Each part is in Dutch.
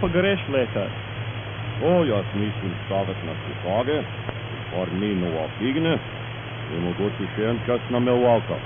pogresh later. Och jag smiter stavet när jag får min och figna. Vi må gå till sjön kusten av Milwaukee.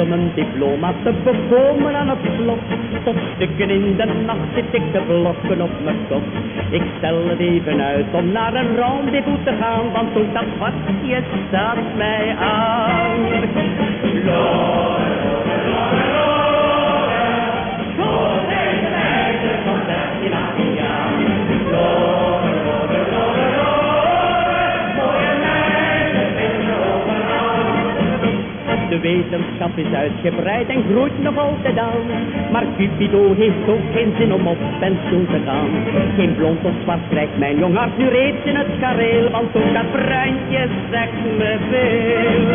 om een diploma te bekomen aan het slot. Tot stukken in de nacht zit ik te blokken op mijn kop. Ik stel het even uit om naar een rendezvous te gaan, want ook dat kwartje staat mij aan. wetenschap is uitgebreid en groeit nog altijd aan. Maar Cupido heeft ook geen zin om op pensioen te gaan. Geen blond of zwart krijgt mijn jong hart nu reeds in het kareel, want ook dat bruintje zegt me veel.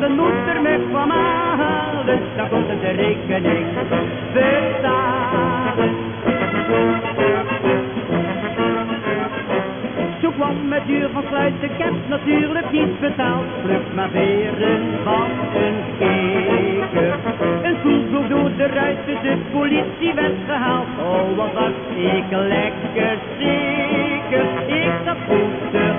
de moeder met kwam halen, dan komt het de rekening betalen. Zo kwam het duur van sluit, ik heb natuurlijk niet betaald. Vlucht maar weer een van een keker. Een koelbroek door de ruiten, de politie werd gehaald. Oh, wat was ik lekker zeker, ik dat voelde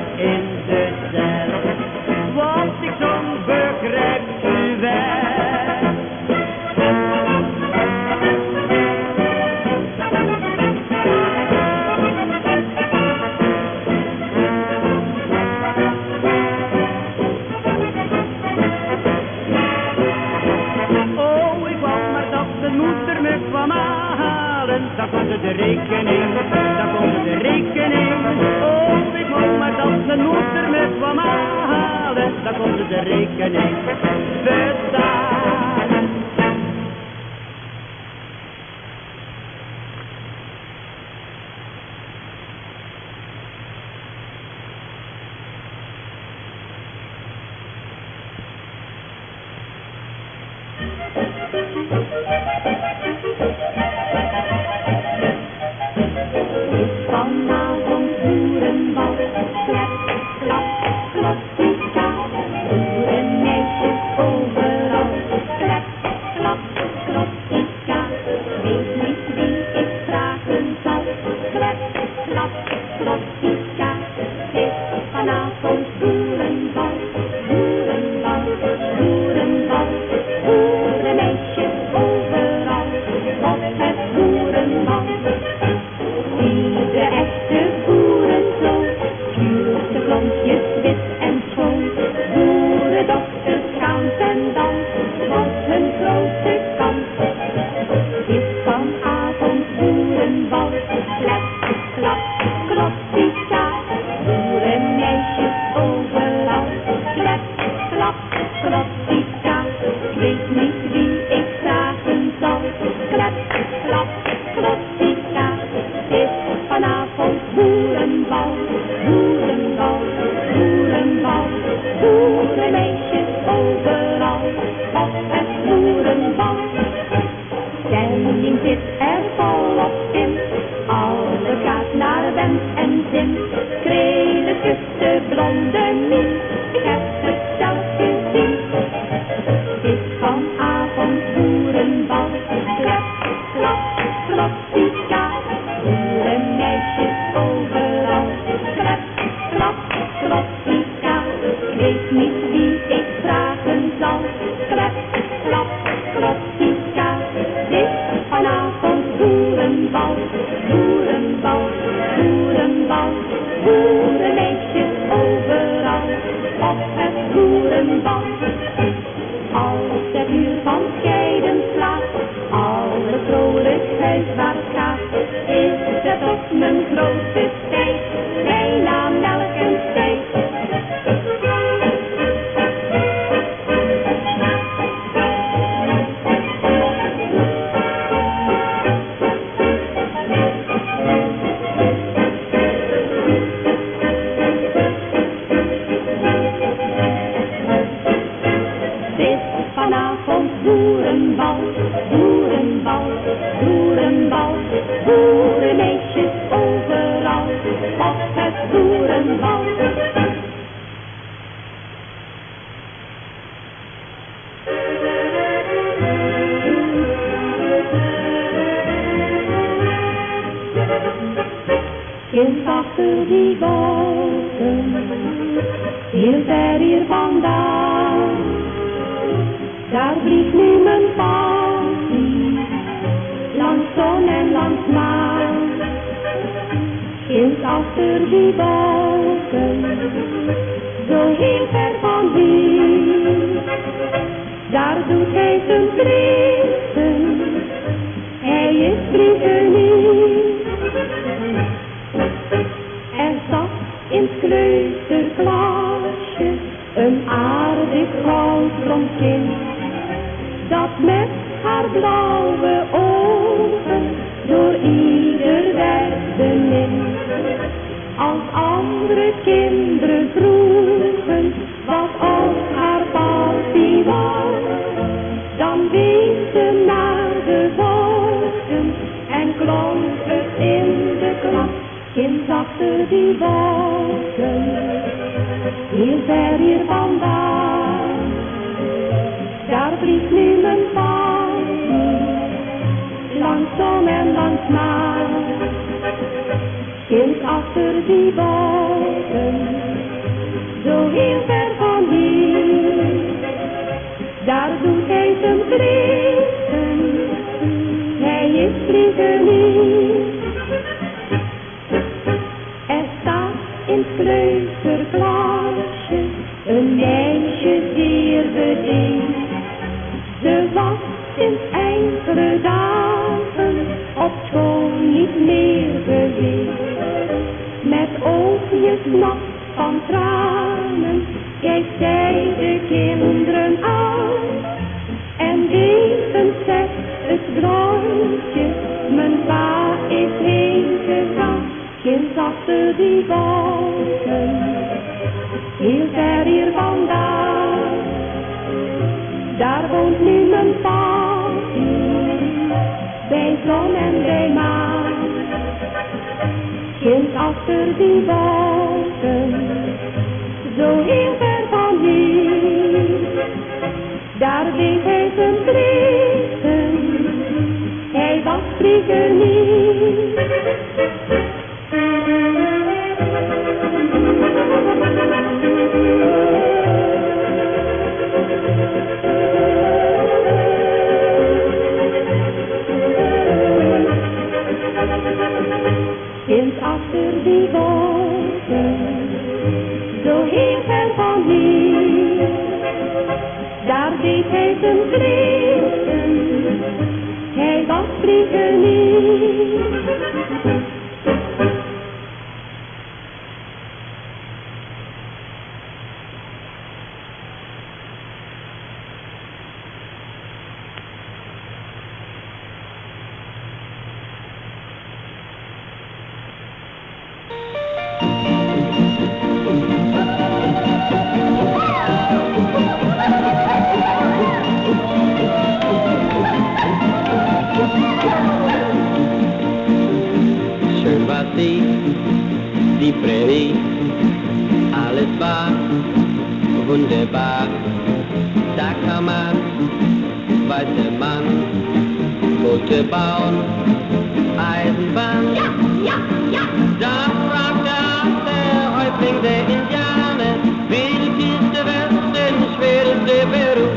Eisenbahn. Ja, ja, ja. Da fragte auch der Häuptling der Indianer, welches der Westen schwerste Beruf?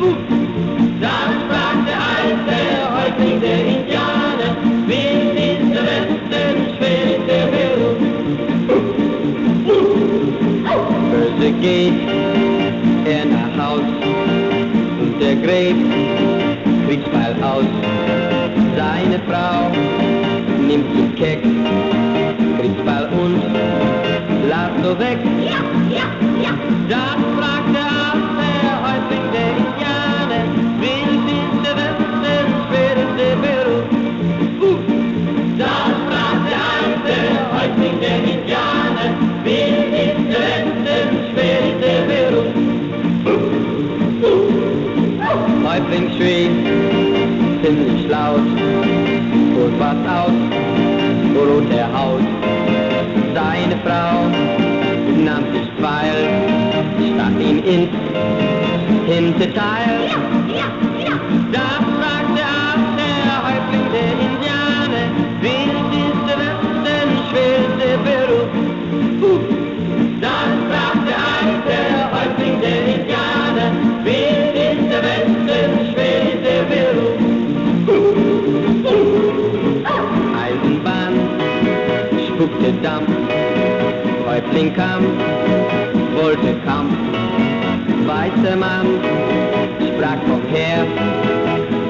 Uh, da fragte eins der Häuptling der Indianer, welches der Westen schwerste Beruf? Böse geht er nach Haus und er gräbt Kriegsbeil aus. Seine Frau nimmt ihn keck, Kriegsball und lacht so weg. Ja, ja, ja. Da fragte auch der Häuptling der Indianer, welches der Westen schwerste Beruf? Uh, da fragte auch der Häuptling der Indianer, welches der Westen schwerste Beruf? Häuptling schrie ziemlich laut, und was aus, vor roter Haut. Seine Frau nahm sich Pfeil, stach ihn ins Hinterteil. Weißer Mann sprach vom Herr,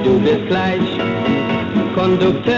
du bist gleich Kondukteur.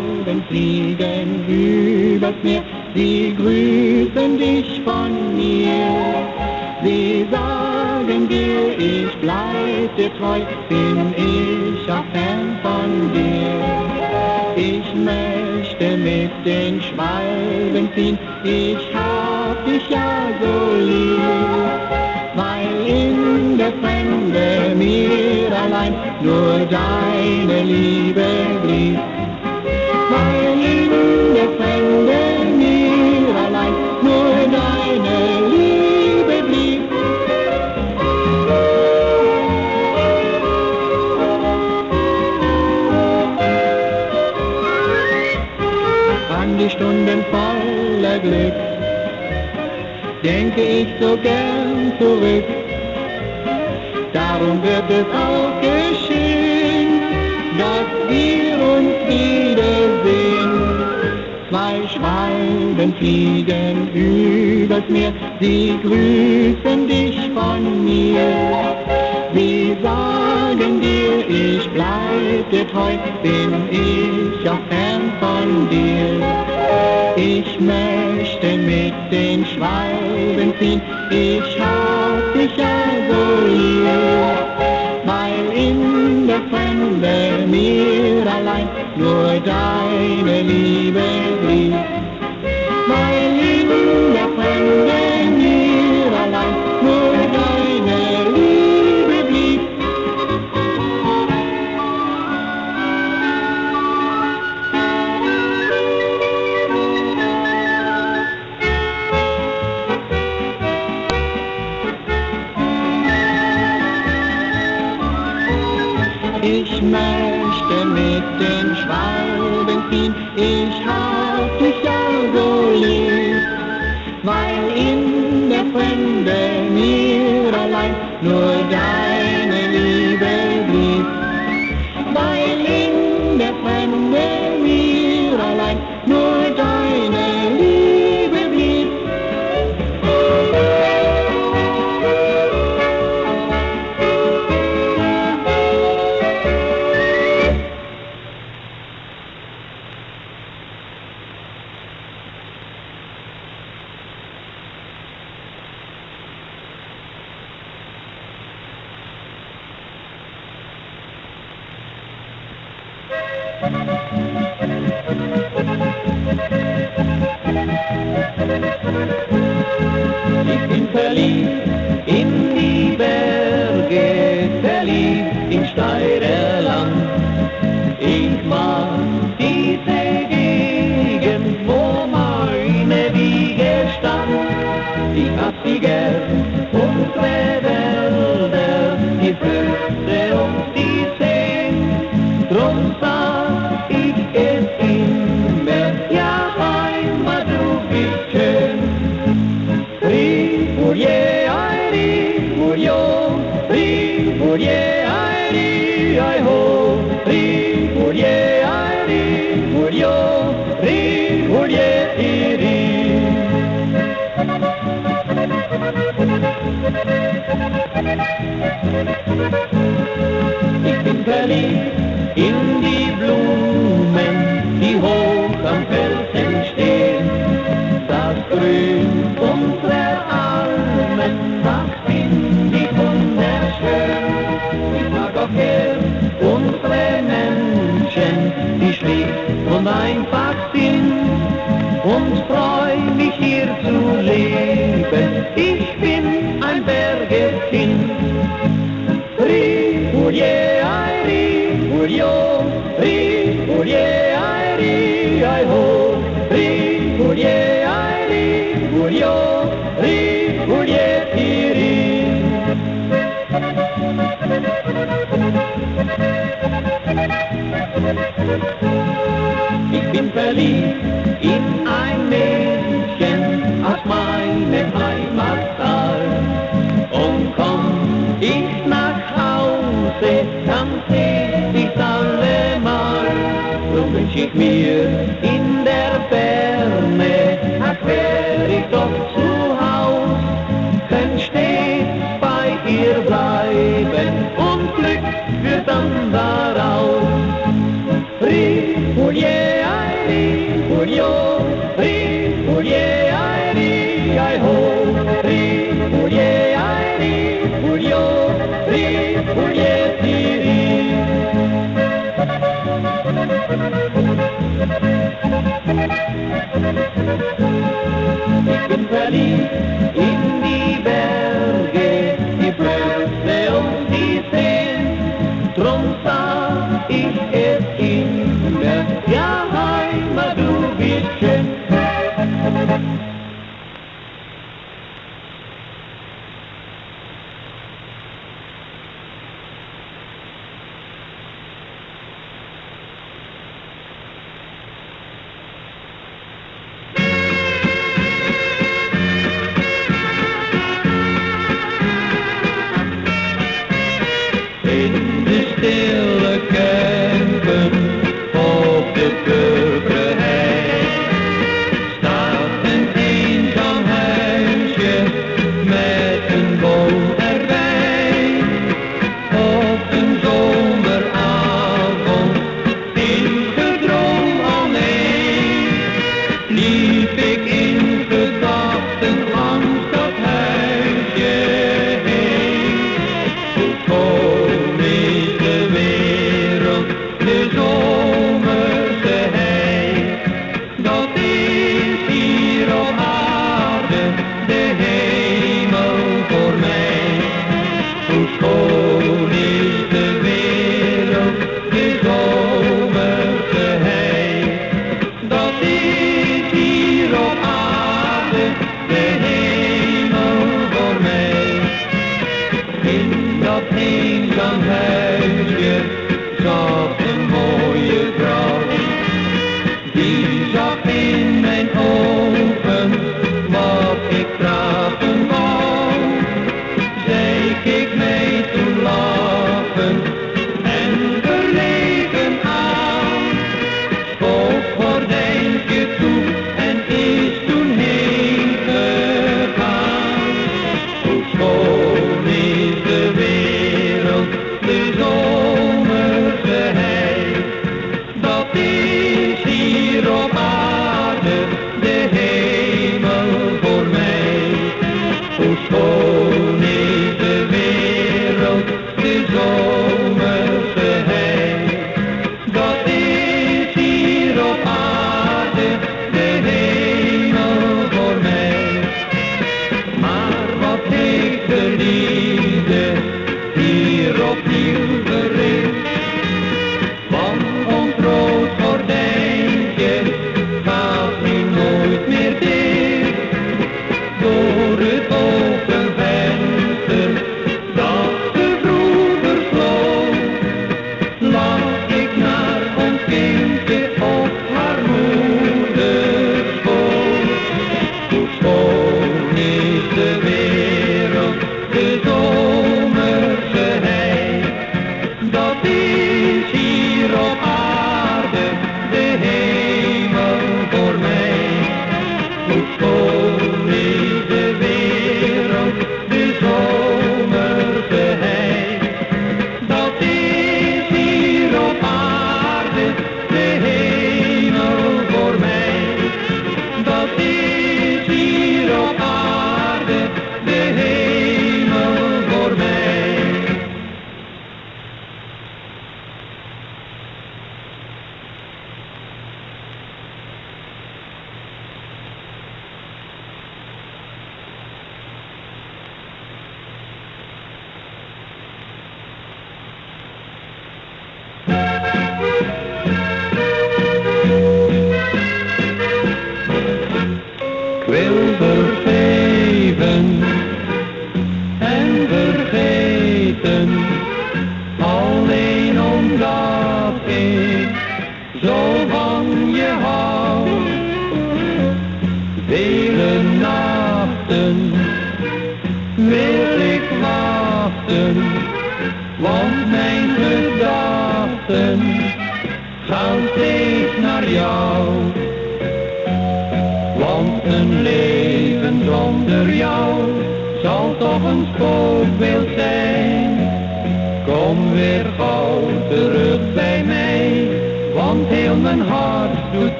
Schwalben fliegen übers Meer, sie grüßen dich von mir. Sie sagen dir, ich bleib dir treu, bin ich auch fern von dir. Ich möchte mit den Schwalben ziehen, ich hab dich ja so lieb, weil in der Fremde mir allein nur deine Liebe blieb. denke ich so gern zurück. Darum wird es auch geschehen, dass wir uns wiedersehen. Zwei Schwalben fliegen übers Meer, sie grüßen dich von mir. Sie sagen dir, ich bleibe dir treu, bin ich auch fern von dir. Ich möchte möchte mit den Schwalben ziehen. Ich schau dich also hier, weil in der Fremde mir allein nur deine Liebe blieb.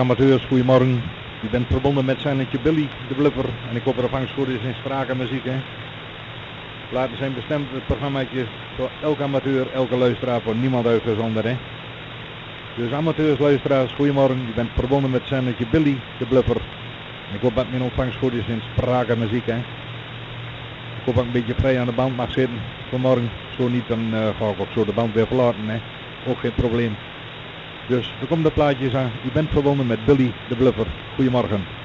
amateurs, goedemorgen. Je bent verbonden met Silentje Billy, de bluffer. En ik hoop dat vangstgoed is in sprake en muziek. Hè? Laten zijn bestemd het programmaatje voor elke amateur, elke luisteraar, voor niemand uitgezonderd. Hè? Dus amateurs, luisteraars, goedemorgen. Je bent verbonden met Silentje Billy, de bluffer. En ik hoop dat mijn ontvangst goed is in sprake en muziek. Hè? Ik hoop dat ik een beetje vrij aan de band mag zitten vanmorgen. Zo niet, dan eh, ga ik ook zo de band weer verlaten. Hè? Ook geen probleem. Dus er komen de plaatjes aan. Eh, Je bent verbonden met Billy de Bluffer. Goedemorgen.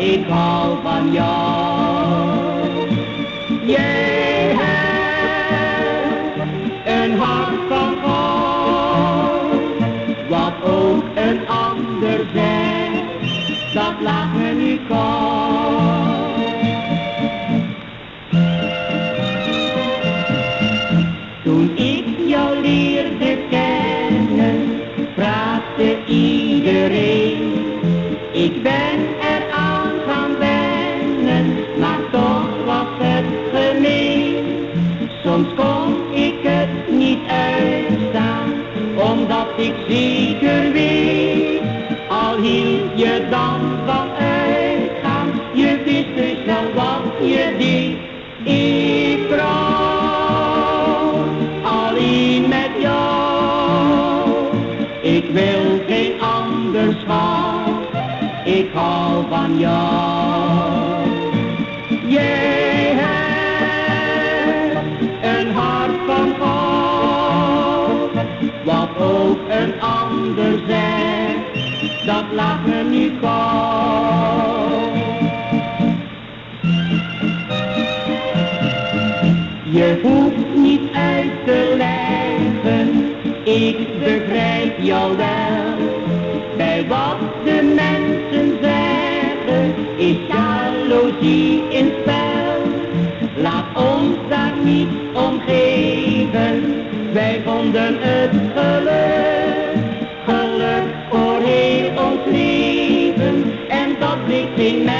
ik hou on jou. van jou. Jij hebt een hart van goud, wat ook een ander zegt, dat laat me niet koud. Je hoeft niet uit te leggen, ik begrijp jou wel. in spel. Laat ons daar niet om geven, wij vonden het geluk. Geluk voor heel ons leven en dat ligt in mij.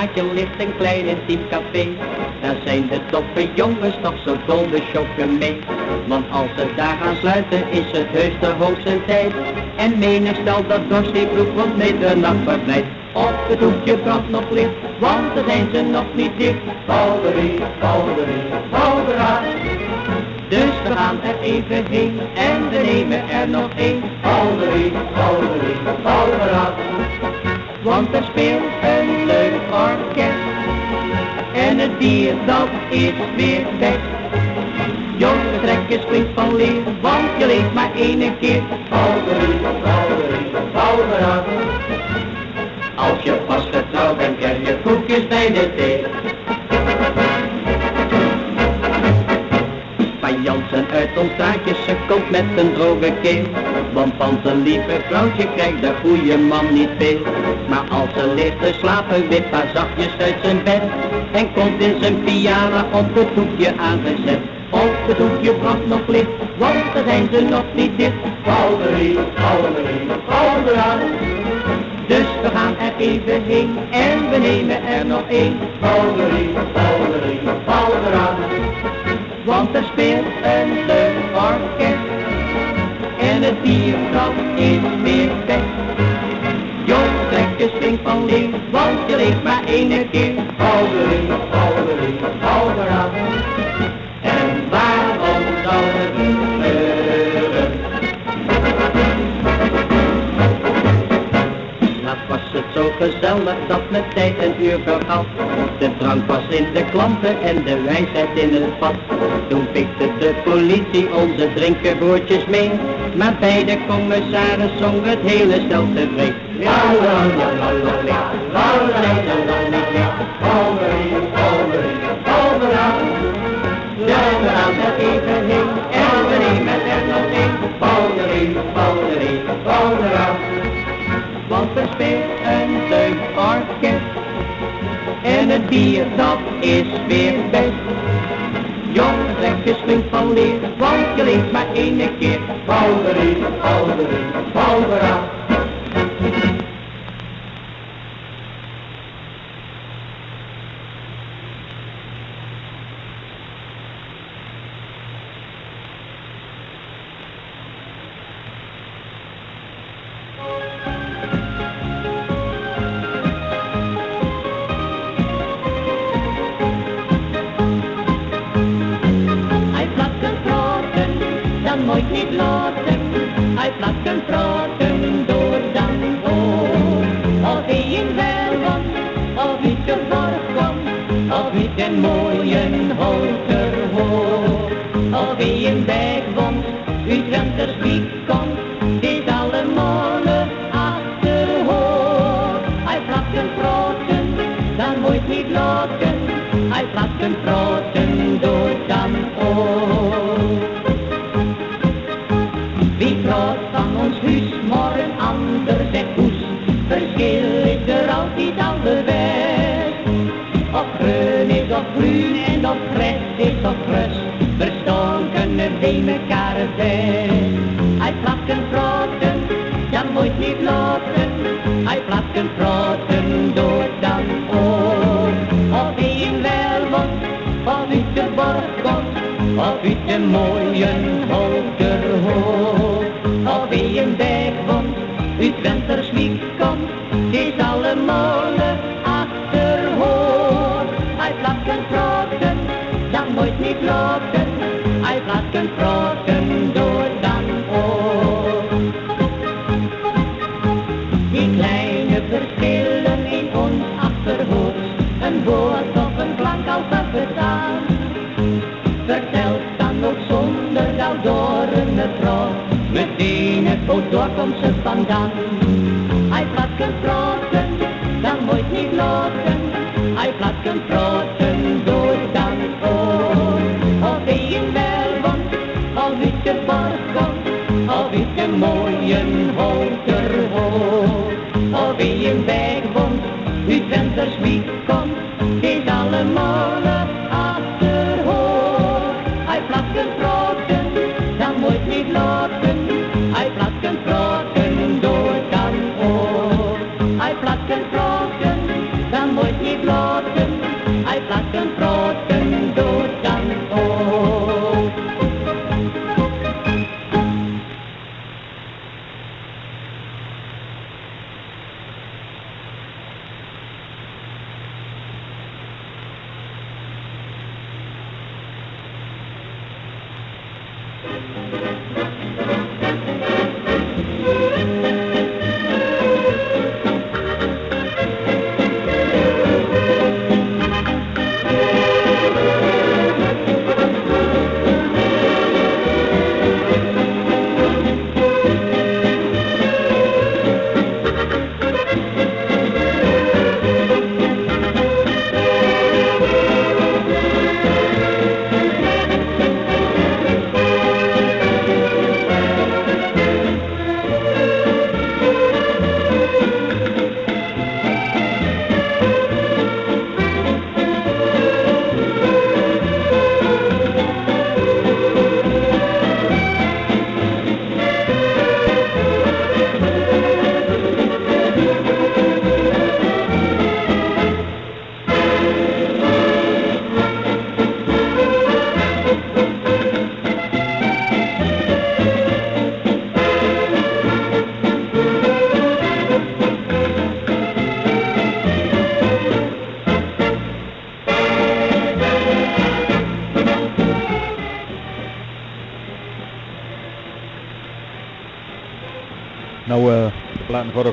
Straatje ligt een klein intiem café. Daar zijn de toffe jongens toch zo dol de mee. Want als ze daar gaan sluiten is het heus de hoogste tijd. En menig stel dat dorst die vroeg rond middernacht verblijft. Op het hoekje brandt nog licht, want er zijn ze nog niet dicht. Bouderie, bouderie, bouweraad. Dus we gaan er even heen en we nemen er nog één. Bouderie, bouderie, bouweraad. Want er speelt een leuk orkest. En het bier dat is weer best. Jongen, trek je springt van leer, want je leeft maar één keer. Als je pas getrouwd bent, krijg je koekjes bij de thee. Van Jansen uit ons straatje, ze komt met een droge keel. Want van zijn lieve vrouwtje krijgt de goede man niet veel. Maar als ze ligt te slapen, wipt haar zachtjes uit zijn bed. En komt in zijn pyjama op het hoekje aangezet. Op het hoekje brandt nog licht, want daar zijn ze nog niet dicht. Bouderie, bouderie, bouweraad. Dus we gaan er even heen en we nemen er nog één. Bouderie, bouderie, bouweraad. Want er speelt een leuk orkest en het bier gaat even meer weg. Jong, lekker spring van leeuw, want je leeft maar één keer. Houdeling, houdeling, houderaan. Gezellig dat met tijd een uur vergat. De drank was in de klanten en de wijsheid in het vat. Toen pikte de politie onze drinkenboordjes mee. Maar bij de commissaris zong het hele stel tevreden. Het bier dat is weer best Jongens, je springt van leer Want je leeft maar één keer Bouderie, bouderie, bouweraad.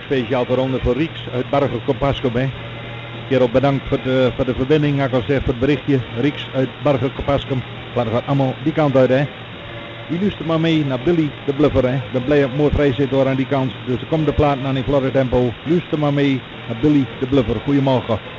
speciaal voor Ronde van Rieks uit Bargo Compasco mee. Bedankt voor de, voor de verbinding. Ik al gezegd voor het berichtje. Rieks uit Barge Compasco. Maar gaat allemaal die kant uit hè. Die luistert maar mee naar Billy de Bluffer hè. De blij mooi vrij zitten door aan die kant. Dus kom de plaat naar in Florida Tempo. Luister maar mee naar Billy de Bluffer. Goedemorgen.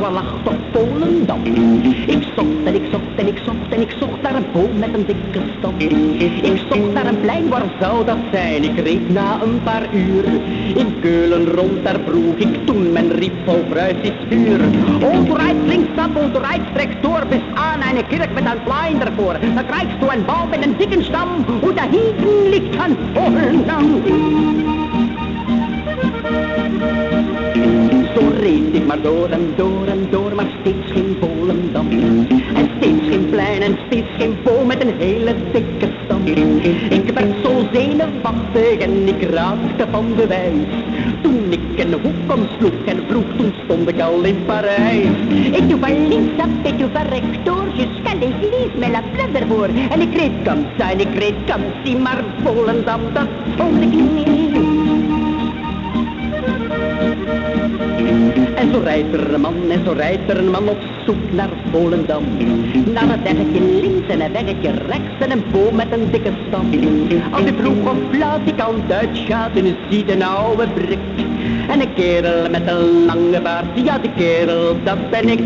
Maar lag toch Volendam? Ik zocht en ik zocht en ik zocht en ik zocht naar een boom met een dikke stam. Ik zocht naar een plein, waar zou dat zijn? Ik reed na een paar uur in Keulen rond, daar vroeg ik toen men riep vol Pruis is vuur. Rijdt linksaf, oh, rijdt rechtdoor, bis aan een kerk met een plein ervoor. Dan krijgst du een boom met een dikke stam, hoe daar hinten ligt aan Volendam. Zo reed ik maar door en door en door, maar steeds geen Volendam. En steeds geen plein en steeds geen boom met een hele dikke stam. Ik werd zo zenuwachtig en ik raakte van de wijs. Toen ik een hoek omsloeg en vroeg, toen stond ik al in Parijs. Ik doe van linksaf, ik doe van rechtdoor, jusqu'à l'église met la ervoor. En ik reed ça en ik reed comme maar Volendam, dat vond ik niet. Zo rijdt er een man, en zo rijdt er een man op zoek naar Volendam. Naar een weggetje links en een weggetje rechts en een boom met een dikke stam. Als of laat die kant uitgaat en je ziet een oude brik. En een kerel met een lange baard, ja die kerel, dat ben ik.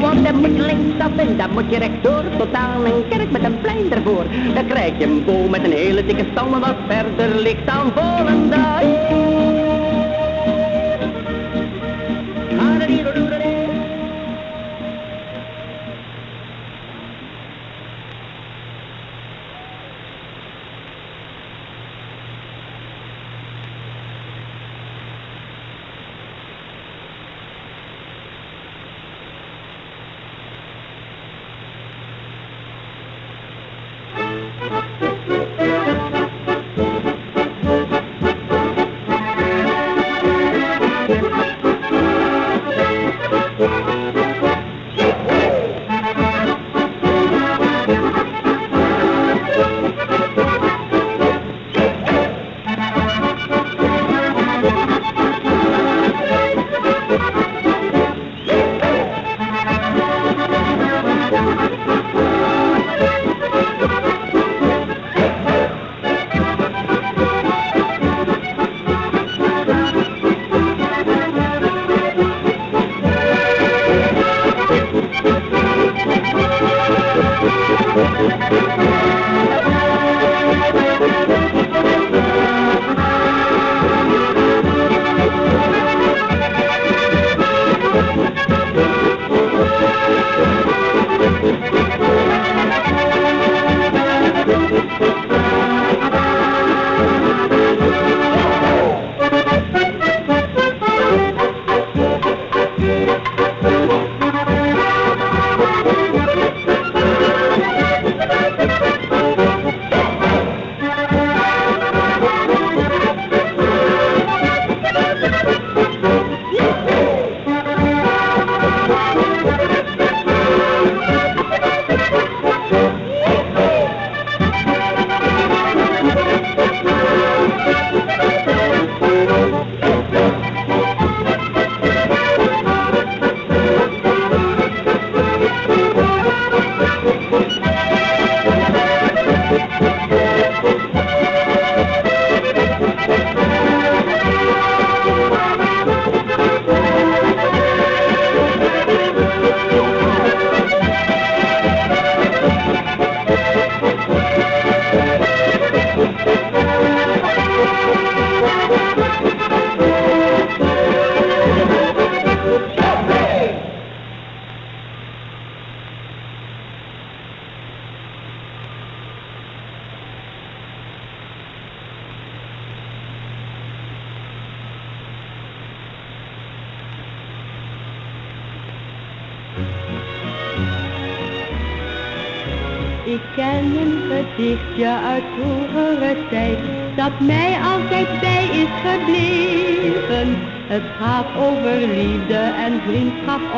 Want dan moet je linksaf en dan moet je rechtdoor tot aan een kerk met een plein ervoor. Dan krijg je een boom met een hele dikke stam wat verder ligt aan Volendam.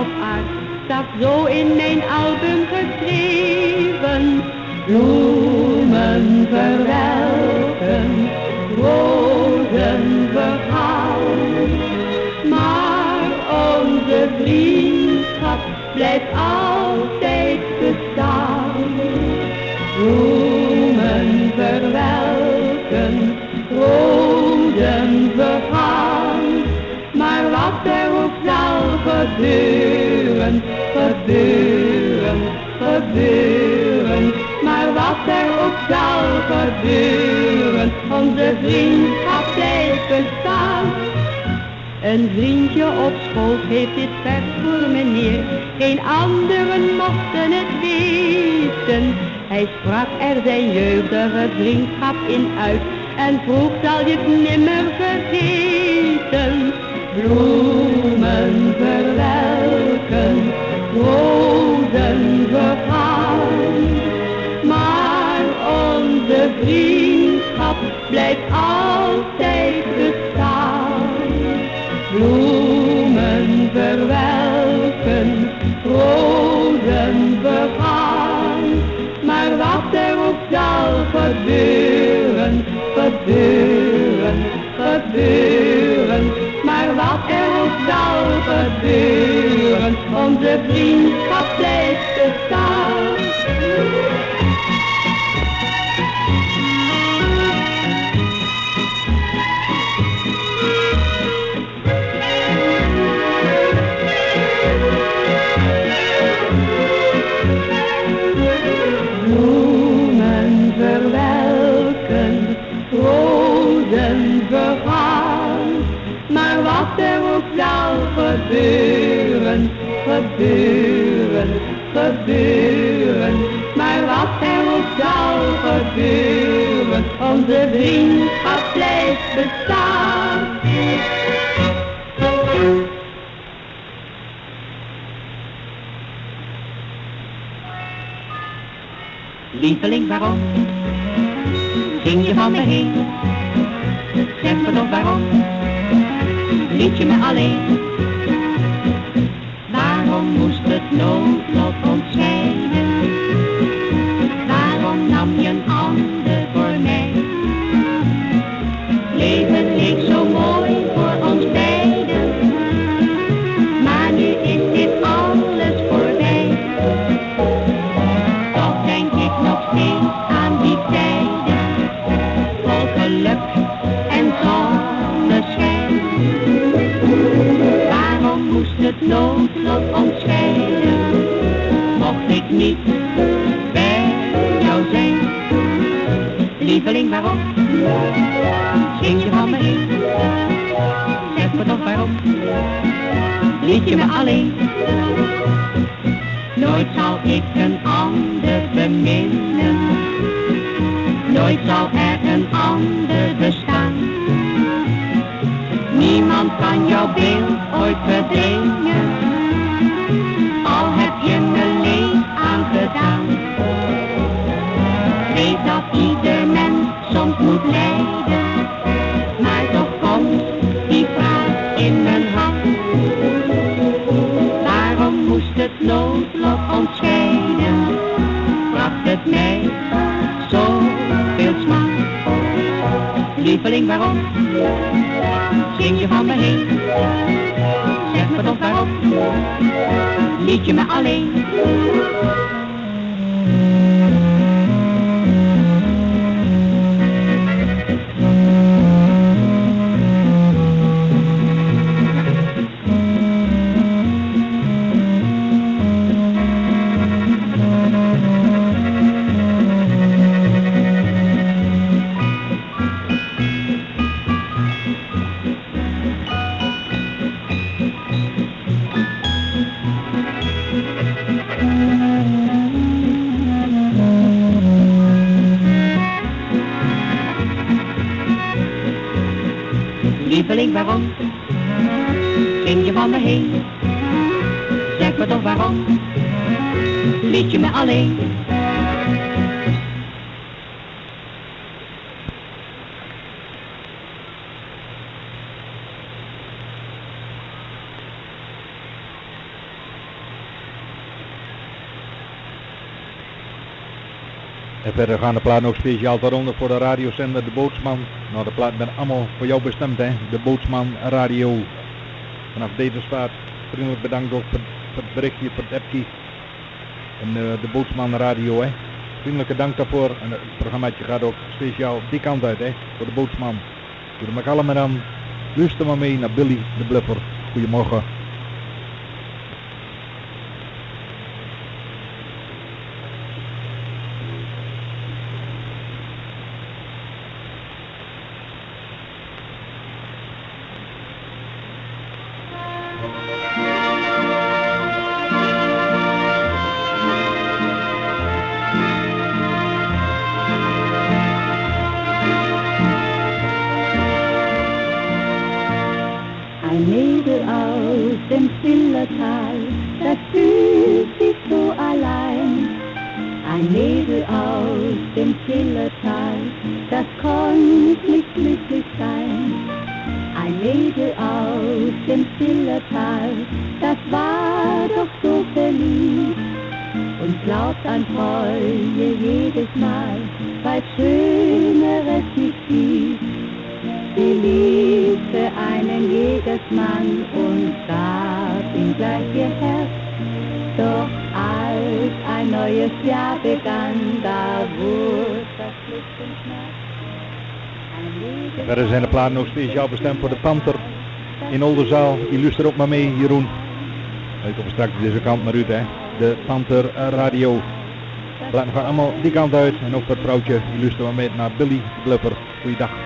op aard staat zo in mijn album geschreven. Bloemen verwijderd. er zijn jeugdige vriendschap in uit. En vroeg zal je het nimmer vergeten. Bloemen verwelken, rozen vergaan. Maar onze vriend. every money. Verder gaan de platen ook speciaal daaronder voor de radiozender De Bootsman. Nou, de platen zijn allemaal voor jou bestemd, hè. De Bootsman Radio. Vanaf deze staat vriendelijk bedankt ook voor, het berichtje, voor het appje. En eh, de Bootsman Radio, hè. Vriendelijke dank daarvoor. En het programmaatje gaat ook speciaal die kant uit, hè. Voor de Bootsman. Doe er maar allemaal aan. Luister maar mee naar Billy de Bluffer. Goedemorgen. Ook speciaal bestemd voor de Panter in Oldenzaal. Luistert ook maar mee, Jeroen. Ik kom straks deze kant naar u, hè. De Panter Radio. Platen gaan allemaal die kant uit. En ook dat vrouwtje, die maar mee naar Billy Bluffer. Goeiedag.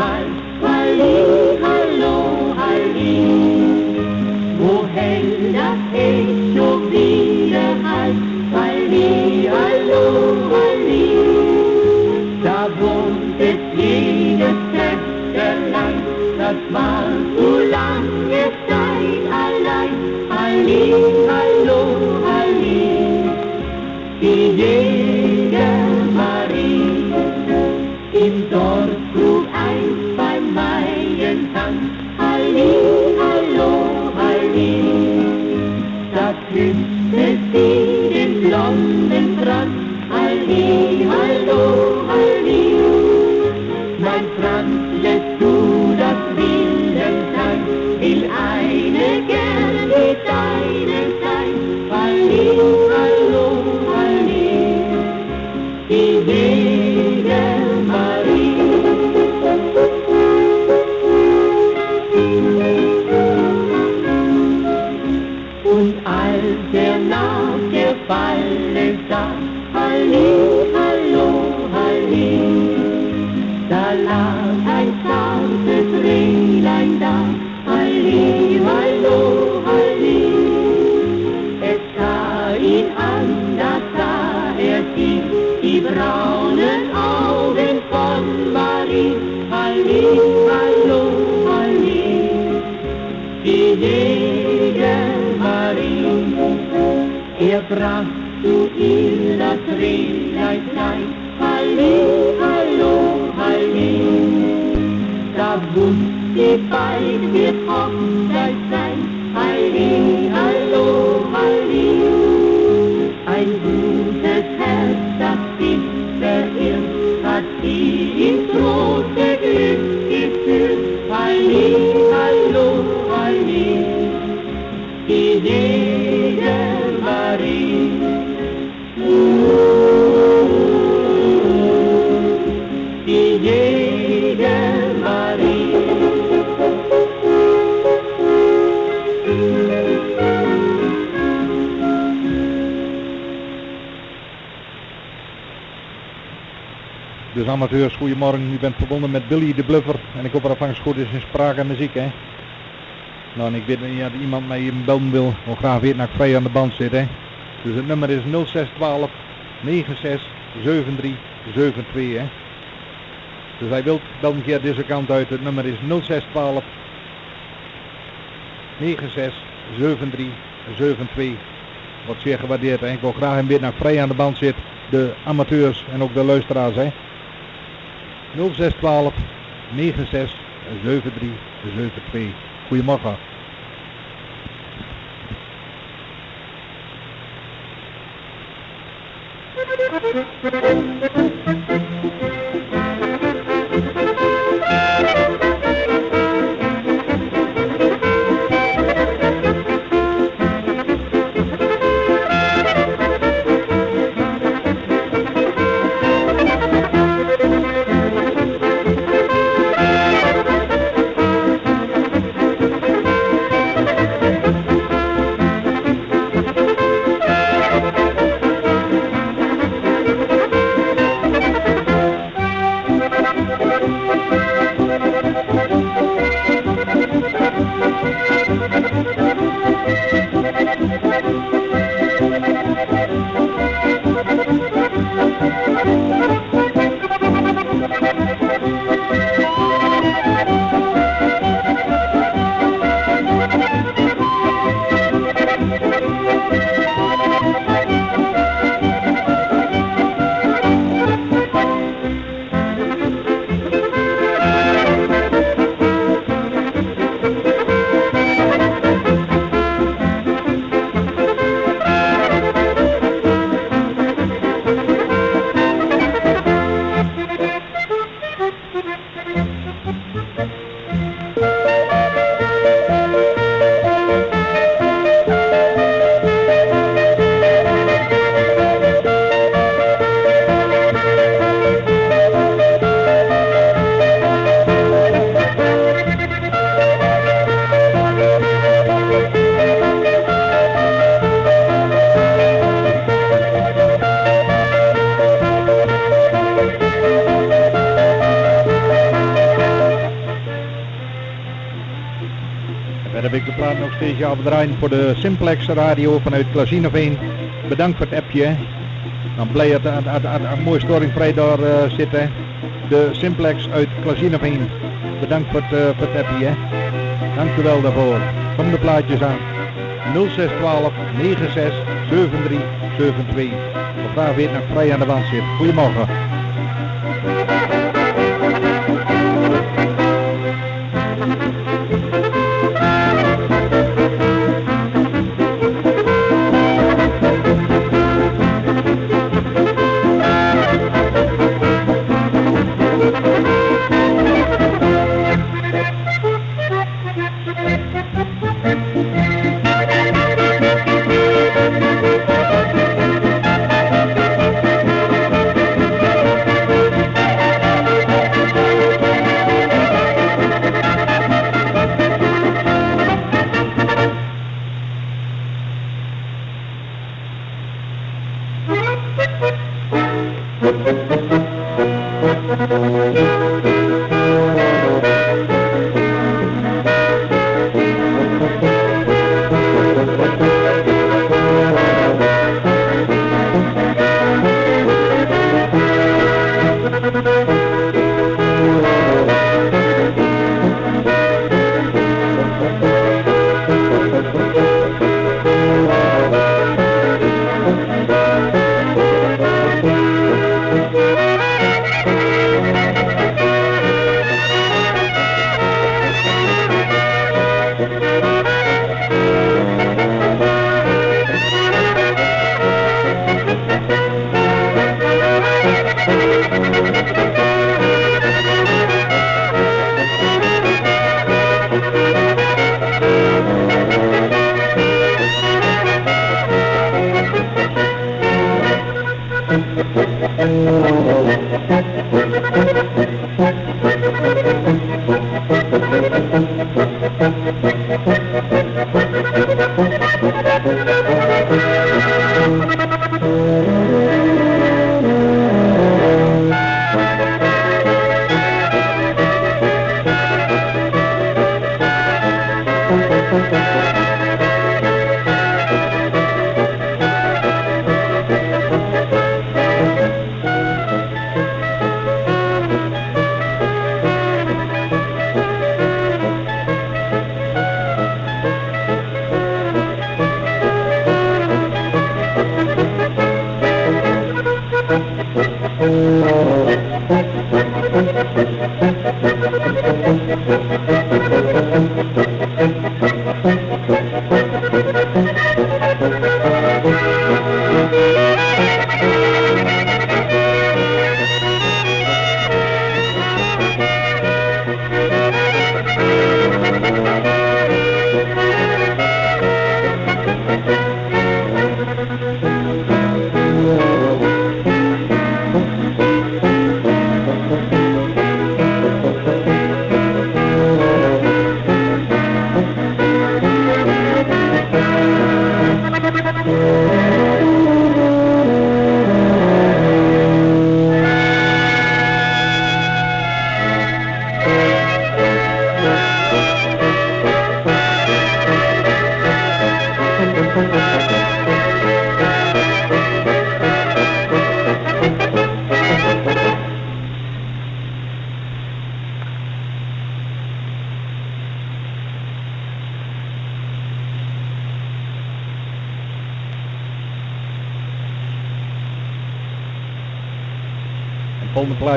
life. Goedemorgen. U bent verbonden met Billy de Bluffer. En ik hoop dat het goed is in spraak en muziek, hè? Nou, en ik weet niet dat iemand mij hier belden wil. wil graag weten nou dat ik vrij aan de band zit, hè? Dus het nummer is 0612 9673 72, hè? Dus hij wilt bel een keer deze kant uit. Het nummer is 0612 9673 Wat zeer gewaardeerd, hè? Ik wil graag hem weer naar vrij aan de band zit. De amateurs en ook de luisteraars, hè? 0612 96 73 72. Goedemorgen. Voor de Simplex radio vanuit Klazineveen. Bedankt voor het appje. Dan blij dat een mooie storingvrij daar eh, zit. hè. De Simplex uit Klazineveen. Bedankt voor het, eh, voor het appje. Dank u wel daarvoor. Kom de plaatjes aan. 0612 96 73 72. Of daar weer nog vrij aan de wand zit. Goedemorgen.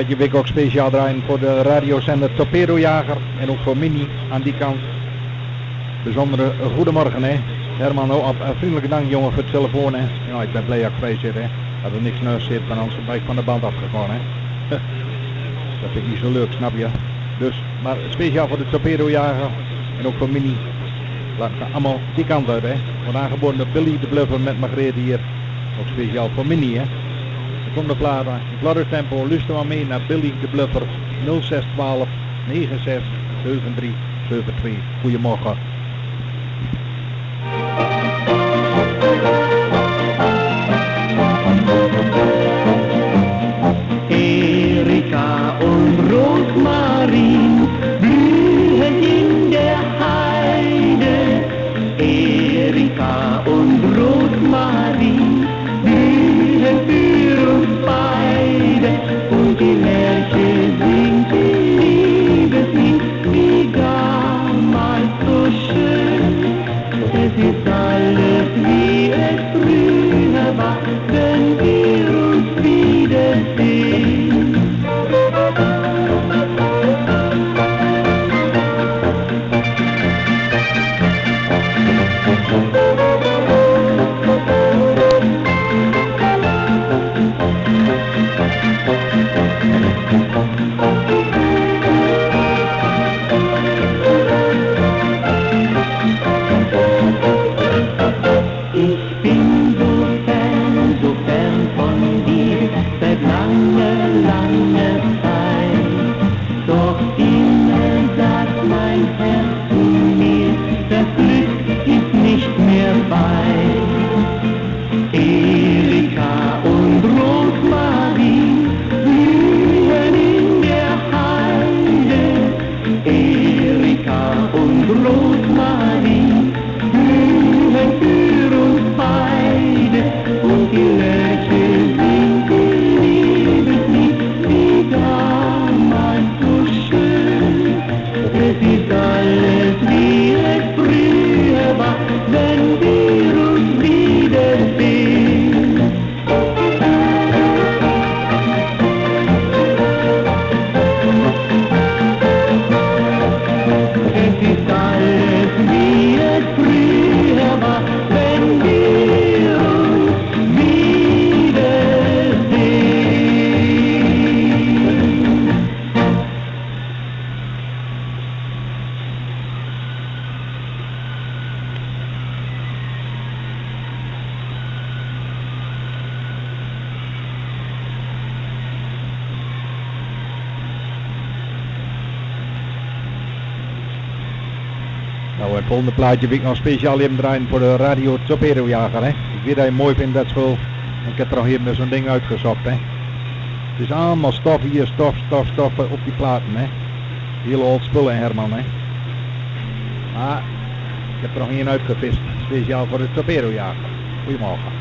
Plaatje wil ik ook speciaal draaien voor de radiozender Torpedojager en ook voor Mini aan die kant. Bijzondere goedemorgen hè. Herman, oh, op, eh, vriendelijke dank jongen voor het telefoon hè. Ja, ik ben blij dat ik vrij zit hè. Dat er niks neus zit, dan anders ben van de band afgegaan hè. dat vind ik niet zo leuk, snap je? Dus, maar speciaal voor de Torpedojager en ook voor Mini. Laat ik allemaal die kant uit hè. Aangeboden door Billy de Bluffer met Margreet hier. Ook speciaal voor Mini hè. Aan. In gladder tempo, luister maar mee naar Billy de Bluffer 0612 96 73 72. Goedemorgen. plaatje heb ik nog speciaal even voor de Radio Torpedojager. Hè. Ik weet dat je mooi vindt dat school. Ik heb er nog even zo'n ding uitgezopt. Hè. Het is allemaal stof hier, stof, stof, stof op die platen. Hè. Hele oud spullen Herman. Hè. Maar ik heb er nog één uitgevist. Speciaal voor de Torpedojager. Goedemorgen.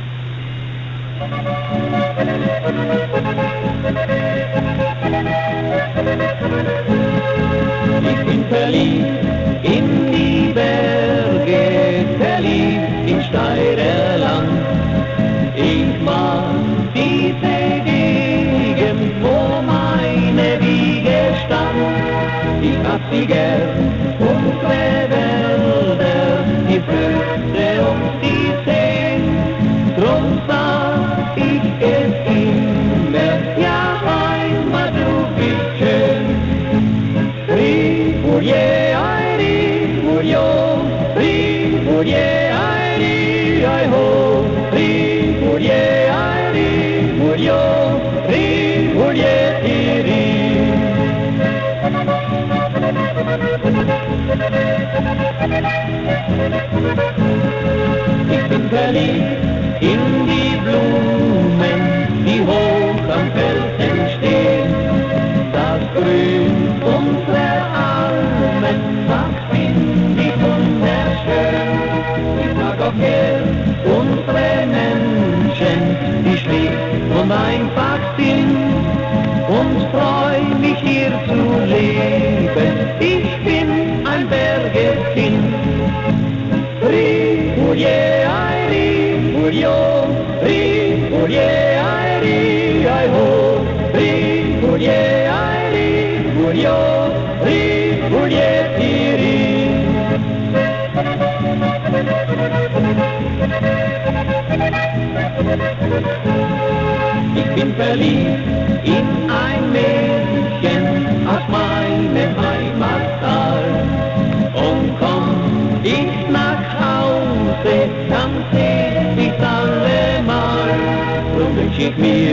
make me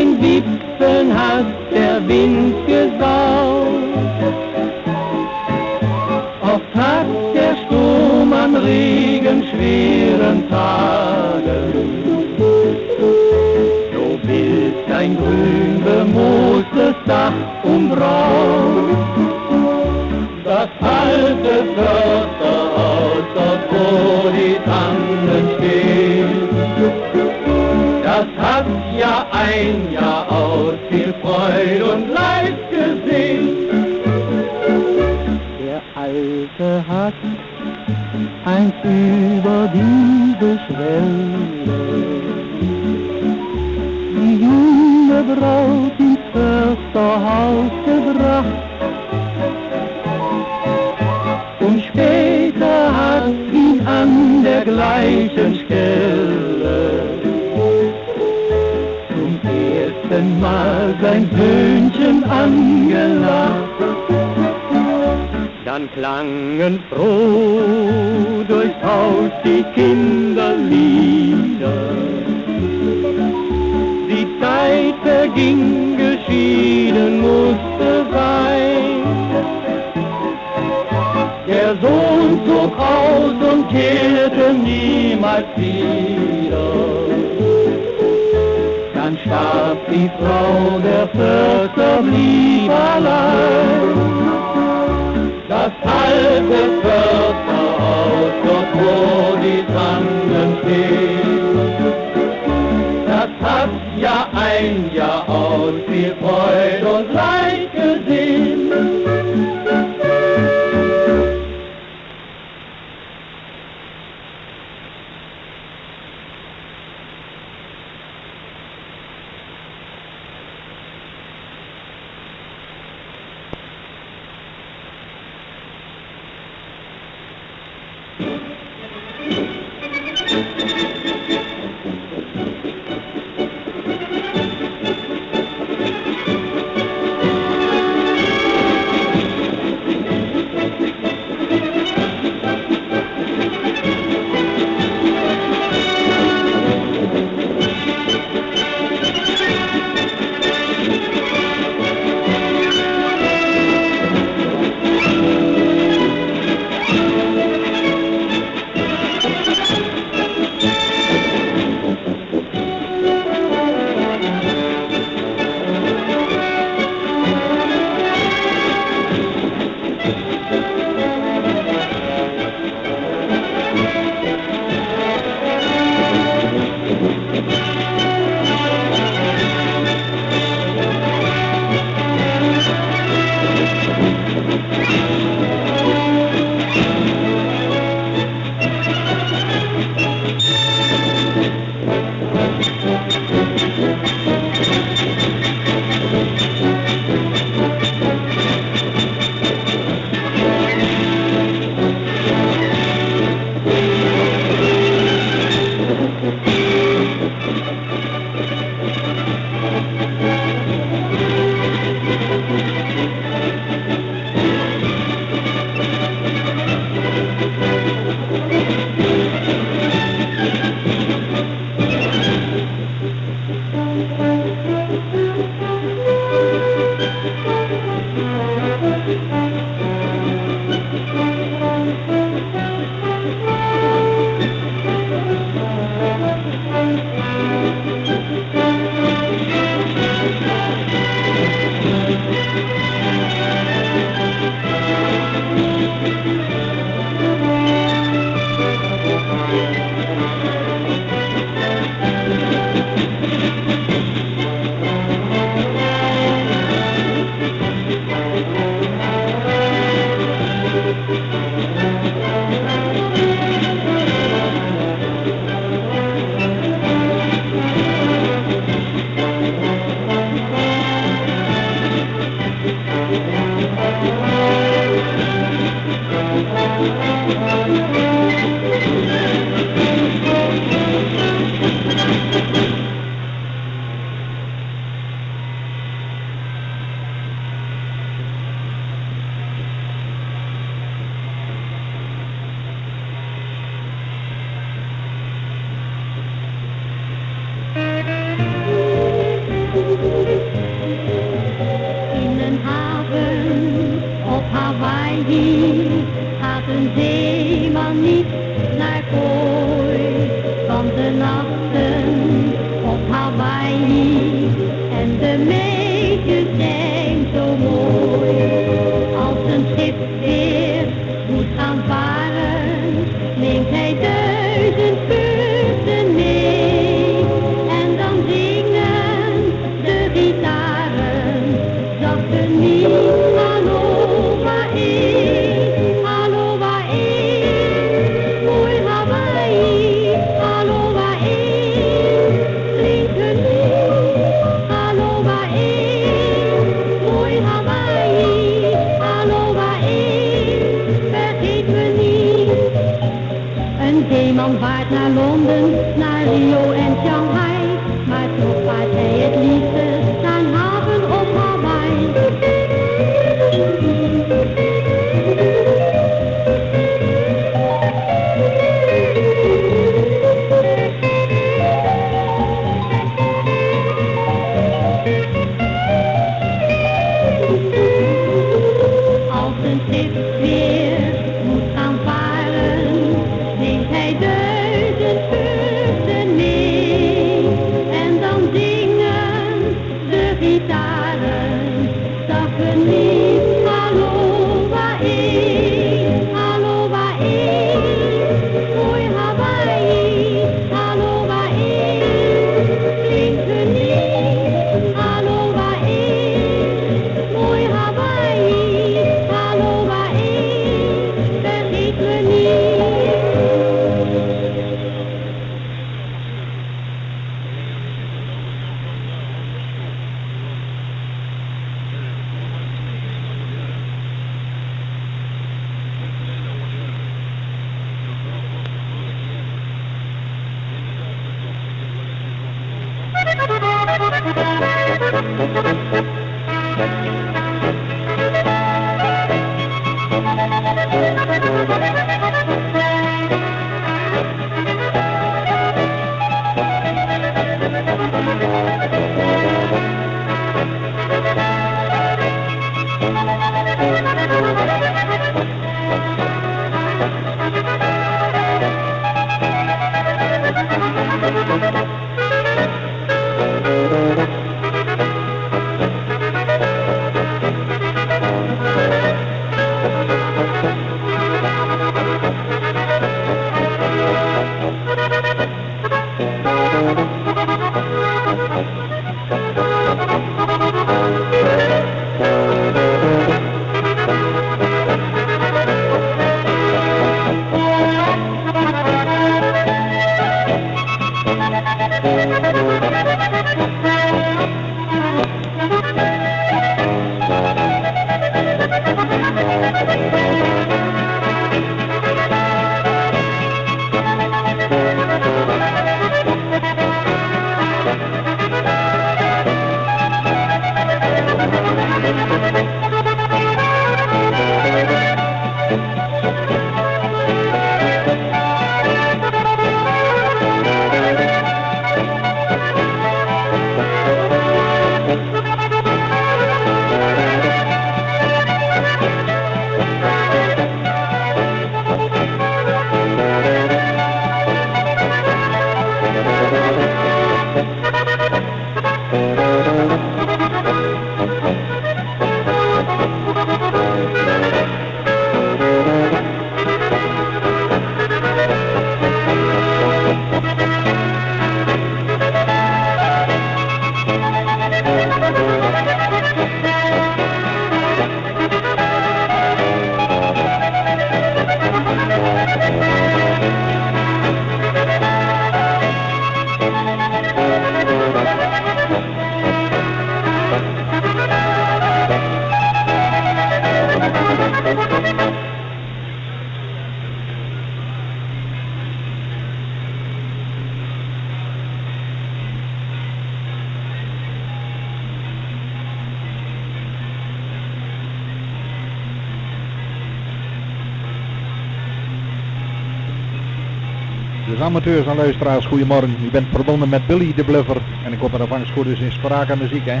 amateurs en luisteraars, goedemorgen. U bent verbonden met Billy de Bluffer. En ik hoop dat de vangstgoed is in spraak en muziek, hè.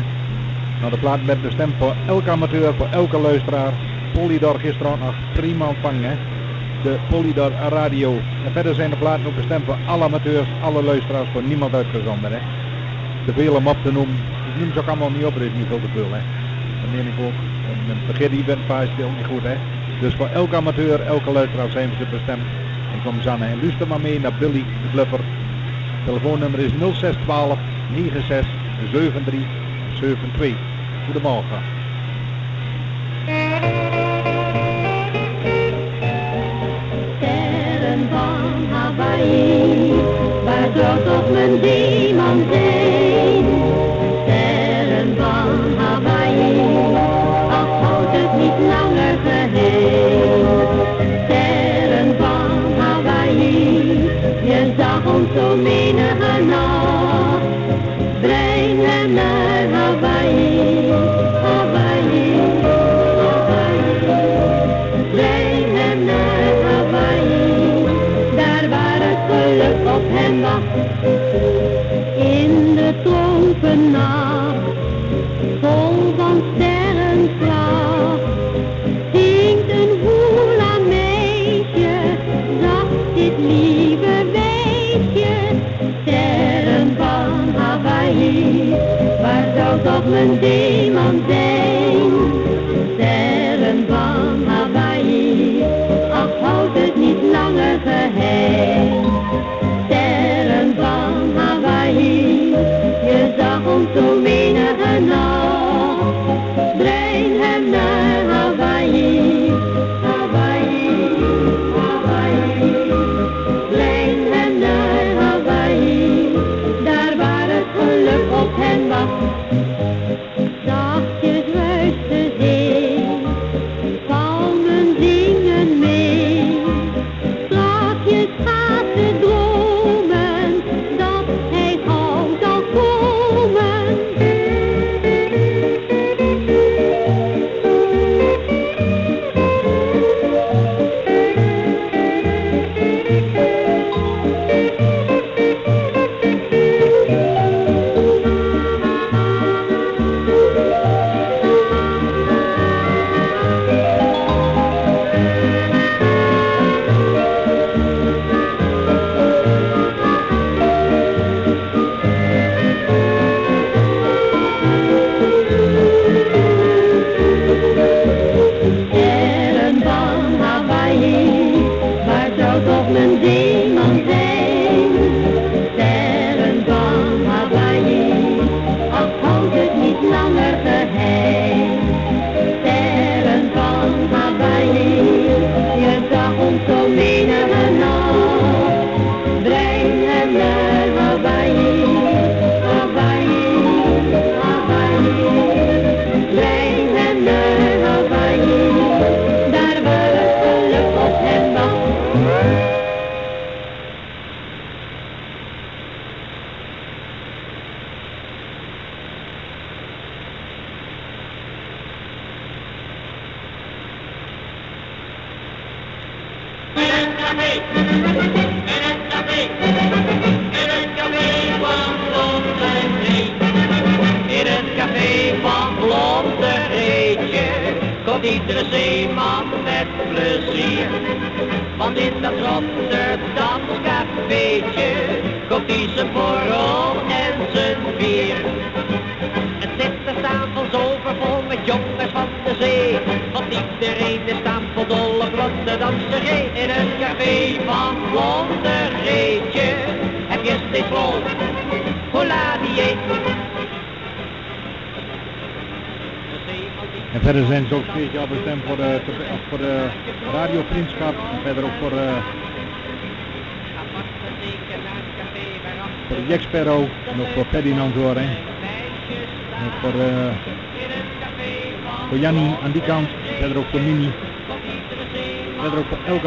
Nou, de plaat werd bestemd voor elke amateur, voor elke luisteraar. Polydor gisteren nog prima ontvangen, hè. de Polydor Radio. En verder zijn de platen ook bestemd voor alle amateurs, alle luisteraars, voor niemand uitgezonderd. Hè. Te veel om op te noemen. Ik noem ze ook allemaal niet op, er is niet veel te veel. Hè. Dat meen ik ook. En vergeet event is ook niet goed. Hè. Dus voor elke amateur, elke luisteraar zijn ze bestemd. En kom aan en luister maar mee naar Billy Bluffer. Telefoonnummer is 0612 96 73 72. Goedemorgen. Waar op mijn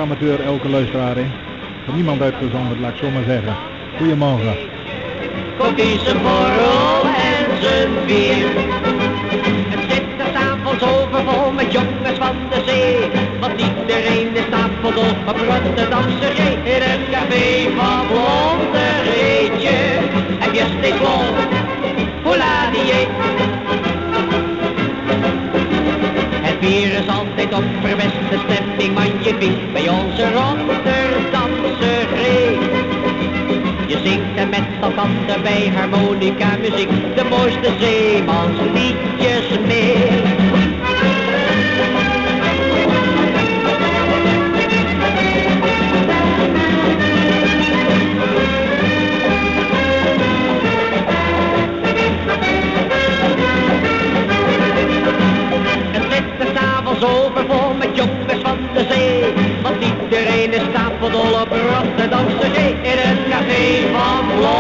amateur elke luisteraar. Hè. Niemand uitgezonderd, laat ik zo maar zeggen. Goedemorgen. Koffie zijn borrel en zijn bier. Het zit de tafels overvol met jongens van de zee. Want iedereen is tafeldol op Rotterdamse zee. In het café van Blonde hetje. En je steeds vol, hola die Het bier is altijd op, verweste stemming, bij onze Rotterdamse reet. Je zingt er met elkander bij harmonica muziek, de mooiste zeemanslied. name of Lord.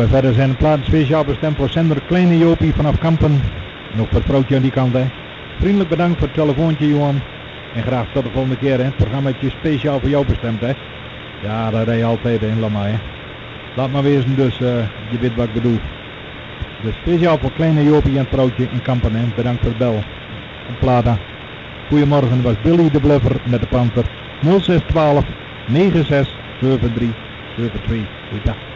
En verder zijn de plaatsen speciaal bestemd voor zender Kleine Jopie vanaf Kampen. Nog voor het vrouwtje aan die kant, hè. Vriendelijk bedankt voor het telefoontje, Johan. En graag tot de volgende keer, hè. Het is speciaal voor jou bestemd, hè. Ja, dat rij je altijd in, laat maar, hè. Laat maar wezen, dus, eh, je weet wat ik bedoel. Dus speciaal voor kleine Jopie en het vrouwtje in Kampen. Bedankt voor het bel. En Plata. Goedemorgen, was Billy de Bluffer met de Panther 0612 96 73 72. Goeiedag.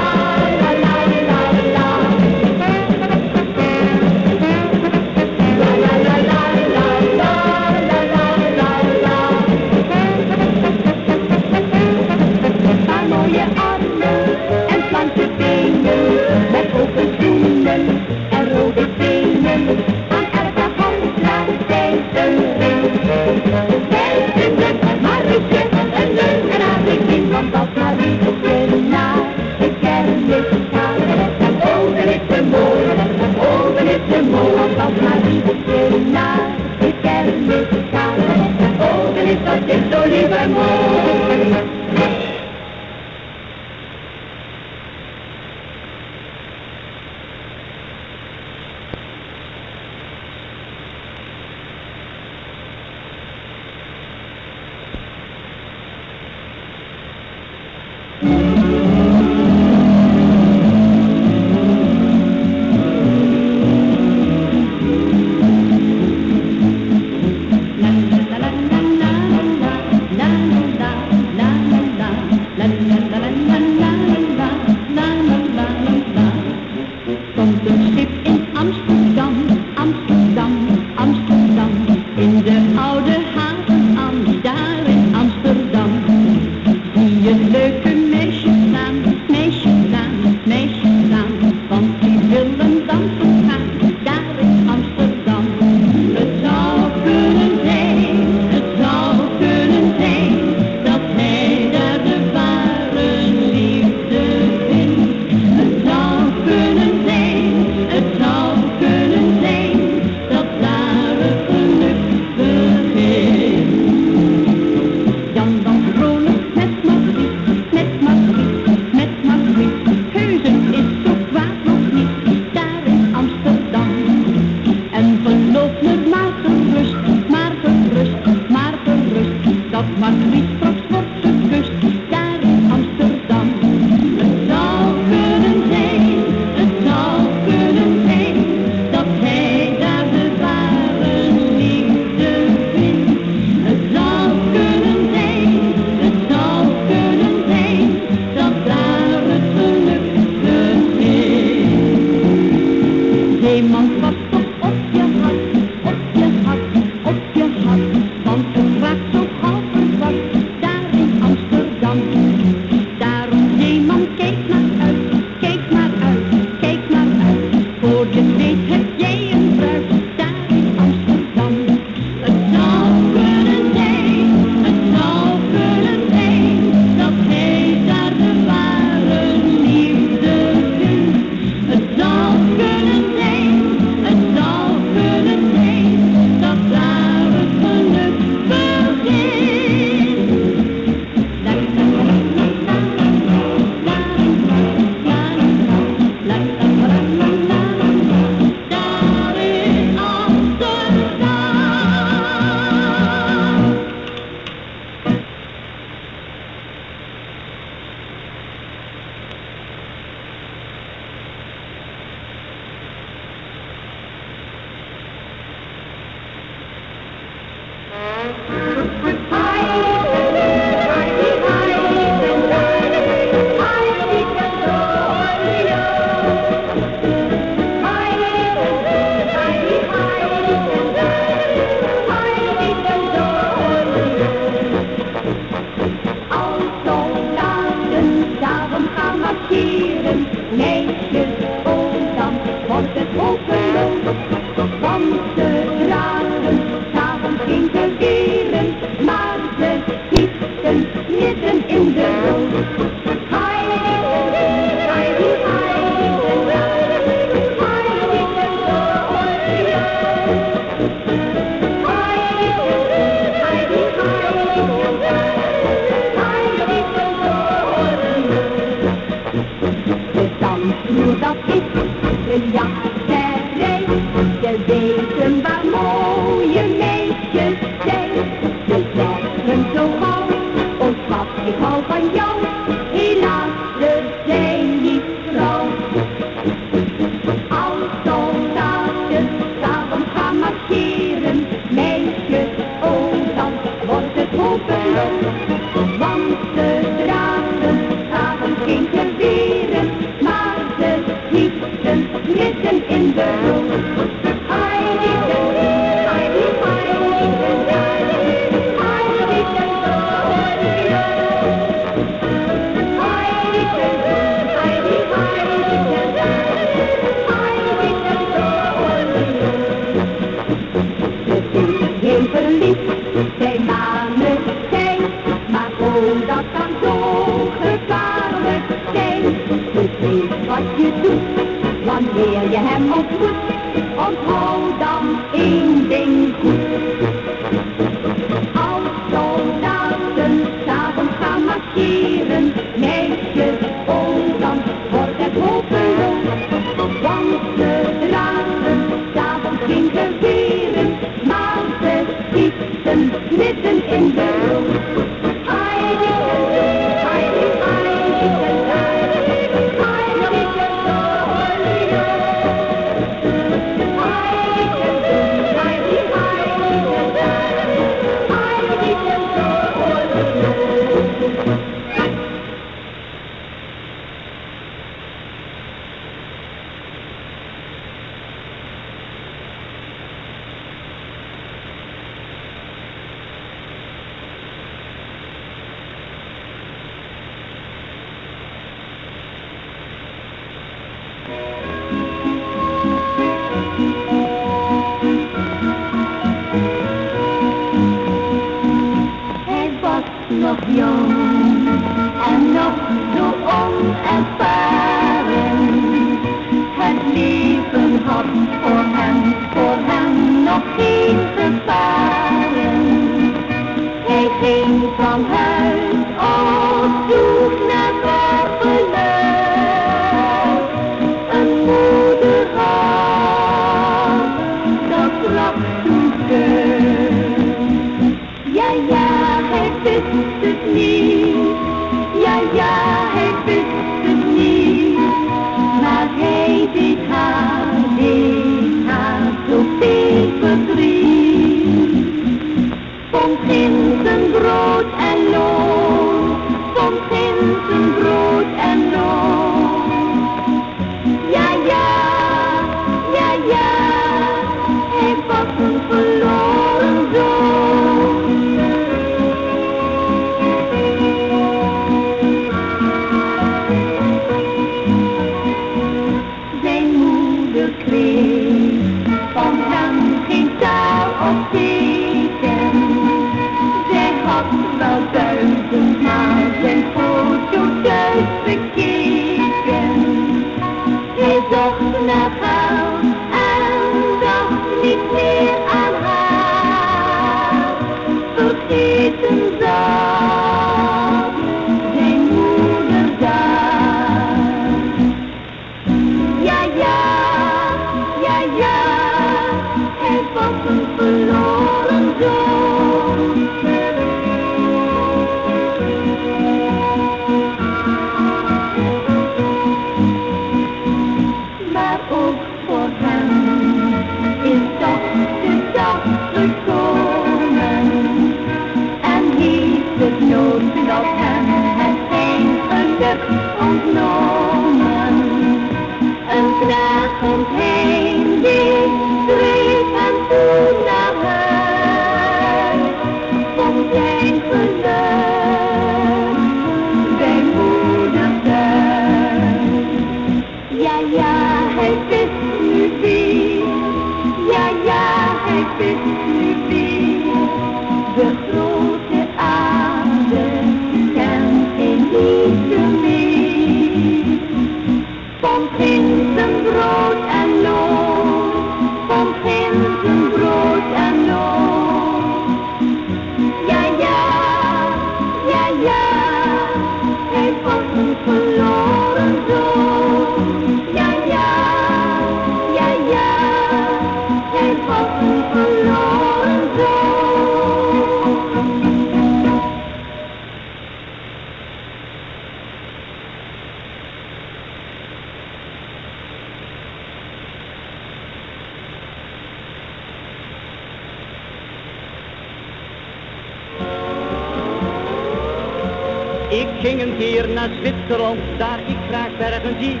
Ik ging een keer naar Zwitserland, daar ik graag bergen zie.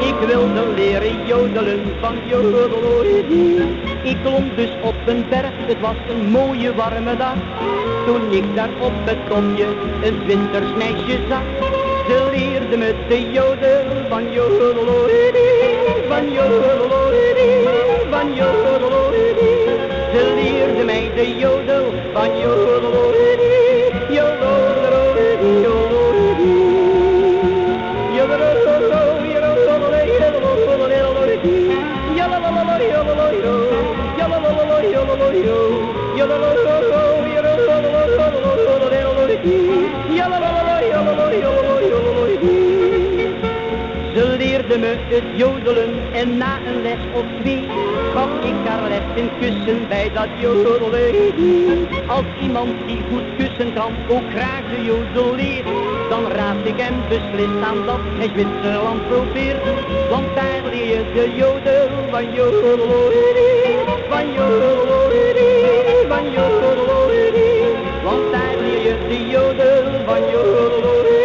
Ik wilde leren jodelen van jodeloïdie. Ik klom dus op een berg, het was een mooie warme dag. Toen ik daar op het kopje een wintersmeisje meisje zag. Ze leerde me de jodel van jodeloïdie, van jodeloïdie, van jodeloïdie. Ze leerde mij de jodel van jodeloïdie. Leerde me het jodelen en na een les of twee gaf ik haar les in kussen bij dat jodelen. Als iemand die goed kussen kan ook graag de jodel leert, dan raad ik hem beslist aan dat hij Zwitserland probeert. Want daar leer je de jodel van jodeloridi, van jodeloridi, van jodeloridi. Want daar leer je de jodel van jodeloridi,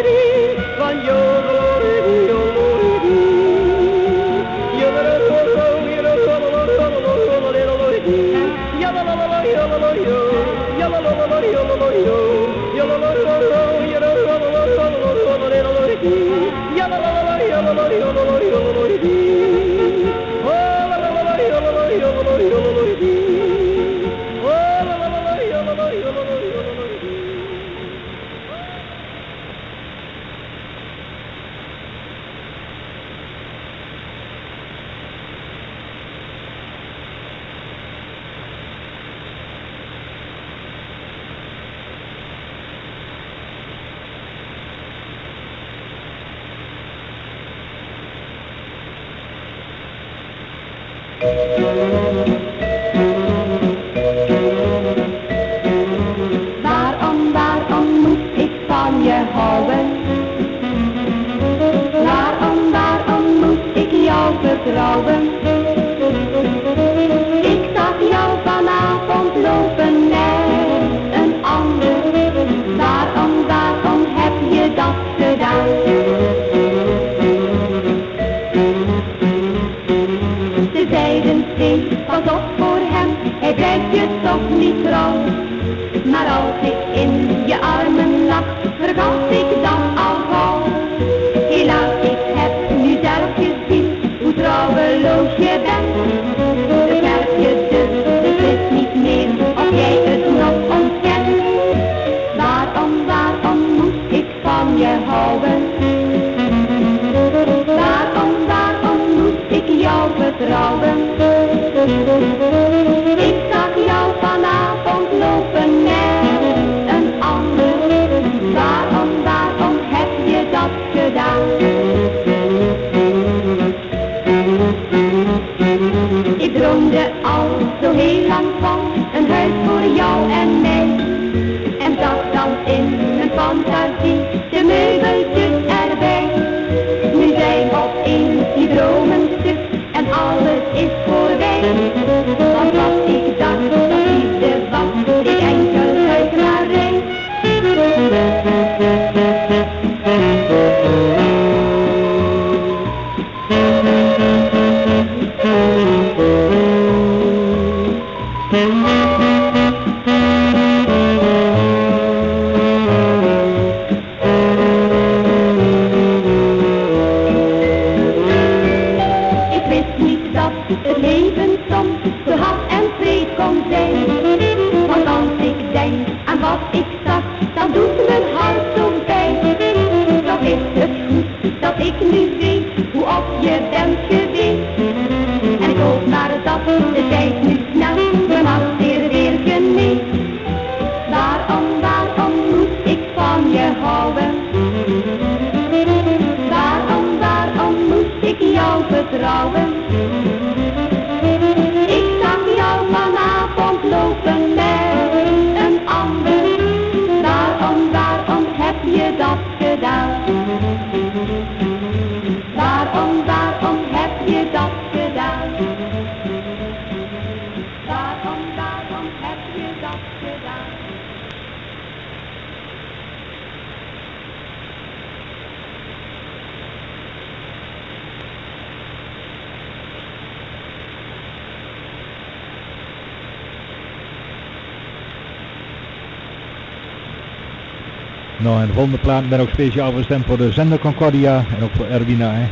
en de volgende plaat ben ook speciaal bestemd voor de zender Concordia en ook voor Erwina. Hè.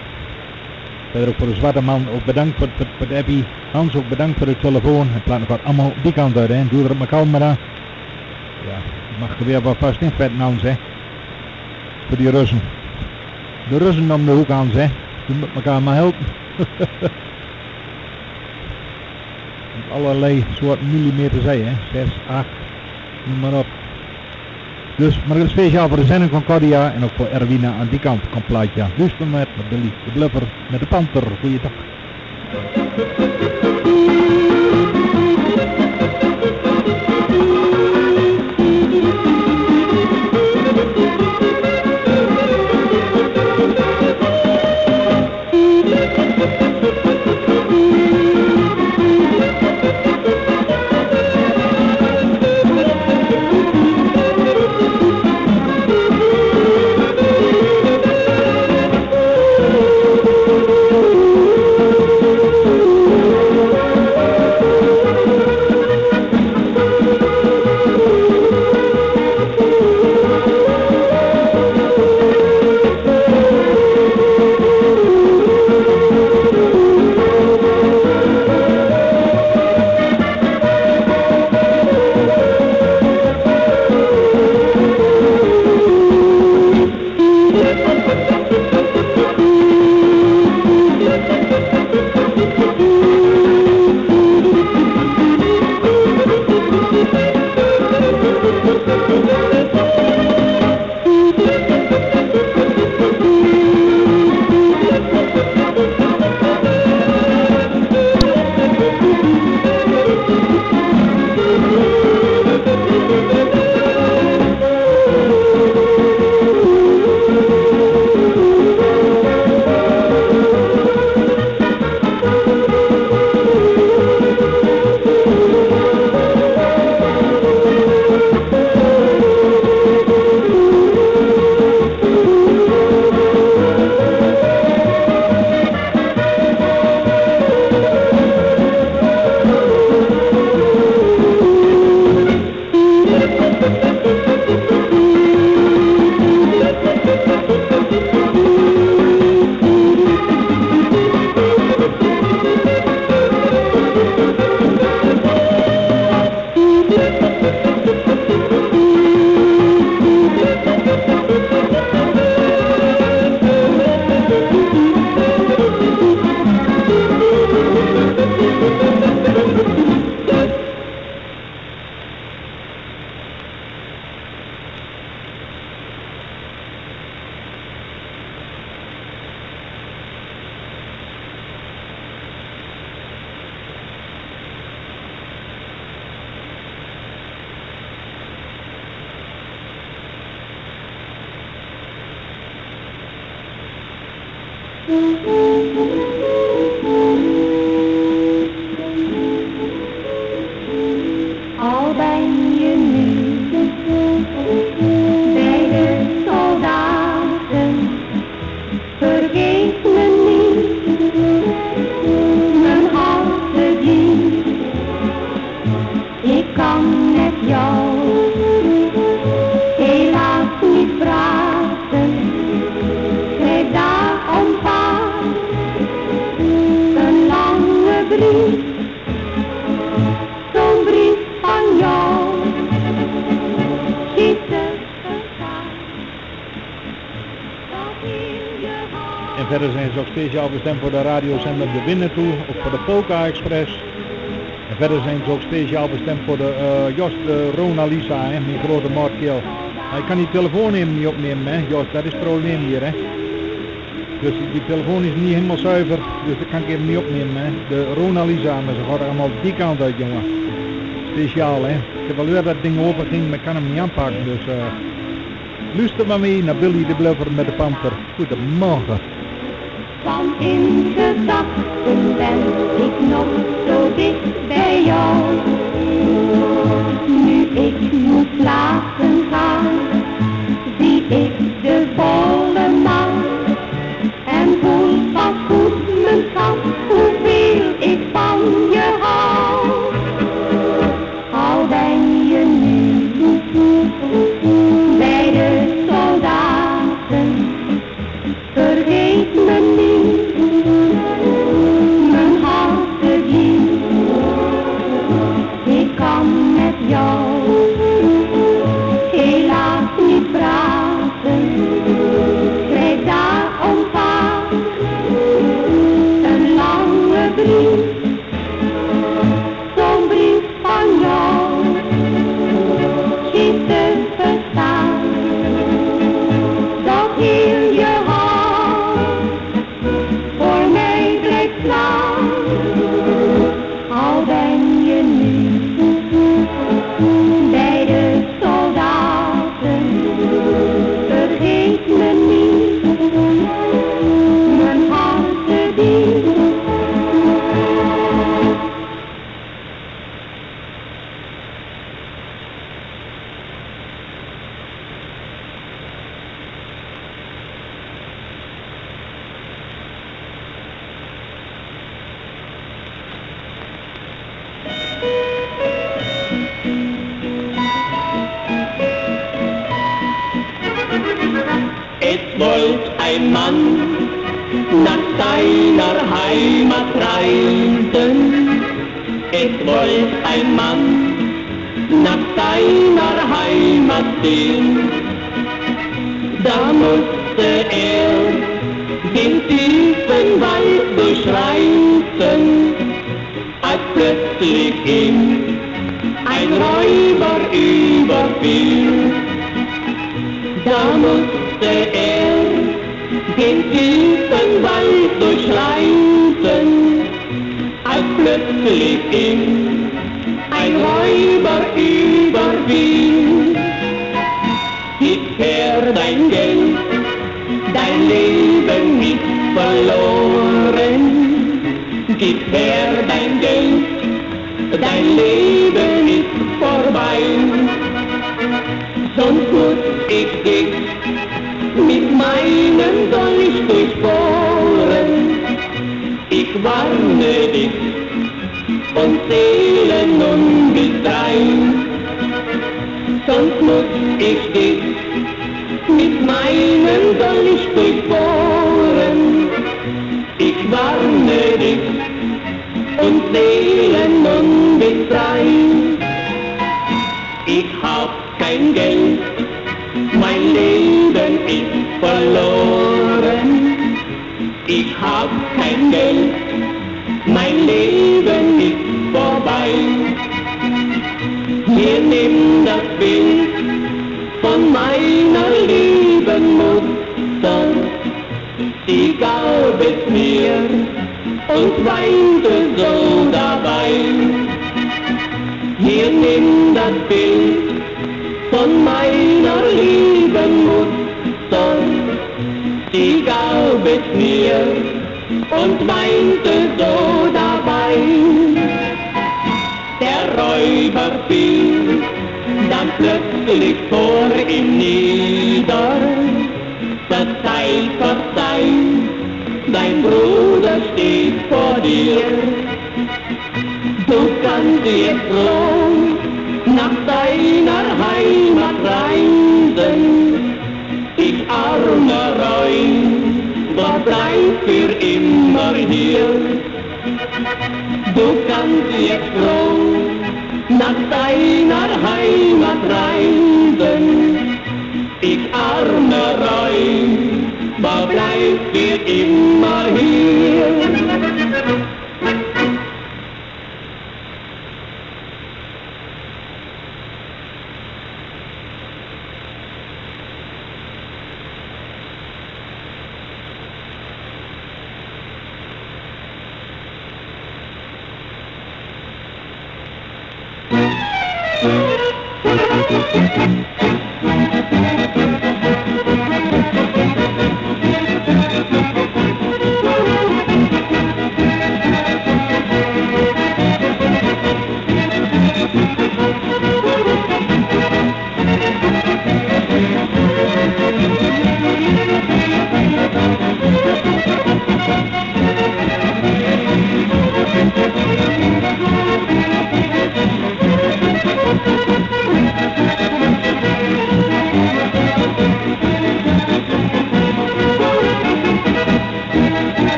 Verder ook voor de zwarte man, ook bedankt voor, voor, voor de appie. Hans, ook bedankt voor de telefoon. Het plaat gaat allemaal die kant uit, hè. Doe er op mijn camera. Ja, mag er weer wat vast in vetten, Hans, hè. Voor die Russen. De Russen om de hoek, Hans, hè. Die moeten elkaar maar helpen. allerlei soort millimeter zijn, hè. 6, 8, noem maar op. Dus, maar een speciaal voor de zending van Cordia en ook voor Erwina aan die kant komt plaatje. Luister met Billy de Blubber met de Panter. Goeiedag. Bestemd voor de radiozender De toe, ook voor de Polka Express. En verder zijn ze ook speciaal bestemd voor de eh Jos de Ronalisa, hè, mijn grote maatkill. Hij kan die telefoon niet opnemen, hè. Jos, dat is het probleem hier, hè. Dus die telefoon is niet helemaal zuiver, dus dat kan ik niet opnemen, hè. De Ronalisa, maar ze gaat allemaal die kant uit, jongen. Speciaal, hè. Ik heb al weer dat ding open ging, maar ik kan hem niet aanpakken, dus eh luister maar mee naar Billy de Bluffer met de Panter. Goedemorgen. In gedachten ben ik nog zo dicht bij jou.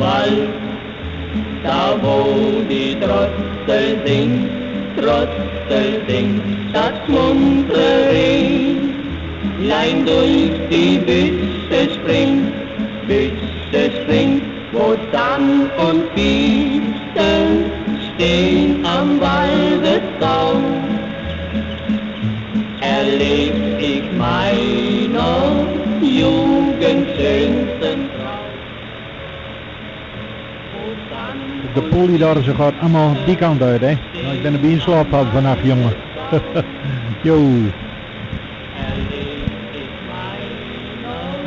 bal tá bom de trot tên Ze gaat allemaal die kant uit, hè. Nou, ik ben bij in slaap gehad vannacht, jongen. Yo. erleb ich meiner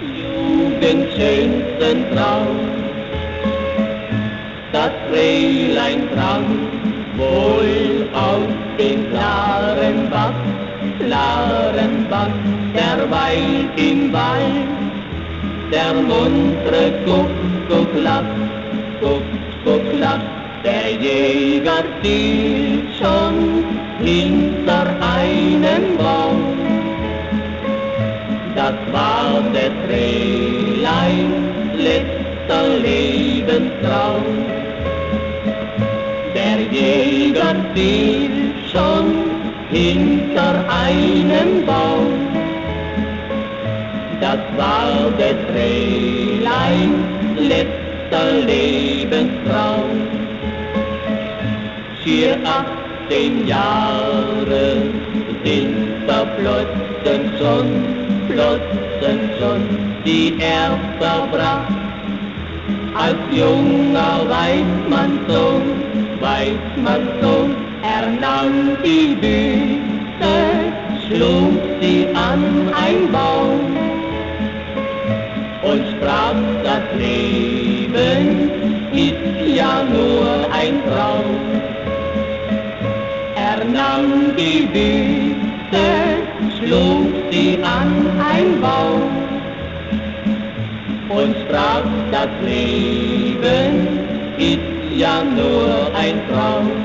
Jugend schönsten Traum. Das Rehlein trank wohl aus dem klaren Bach, klaren Bach, derweil im Wald der muntre Guck, Guck lacht, Jäger zielt schon hinter einem Baum. Das war des Rehlein letzter Lebenstraum. Der Jäger zielt schon hinter einem Baum. Das war des Rehlein letzter Lebenstraum. Schier achtzehn Jahre sind verflossen schon, flossen schon, die er verbracht. Als junger Weidmannssohn, Weidmannssohn, er nahm die Büste, schlug sie an ein Baum und sprach, das Leben ist ja nur Nahm die Büste, schlug sie an ein Baum und sprach, das Leben ist ja nur ein Traum.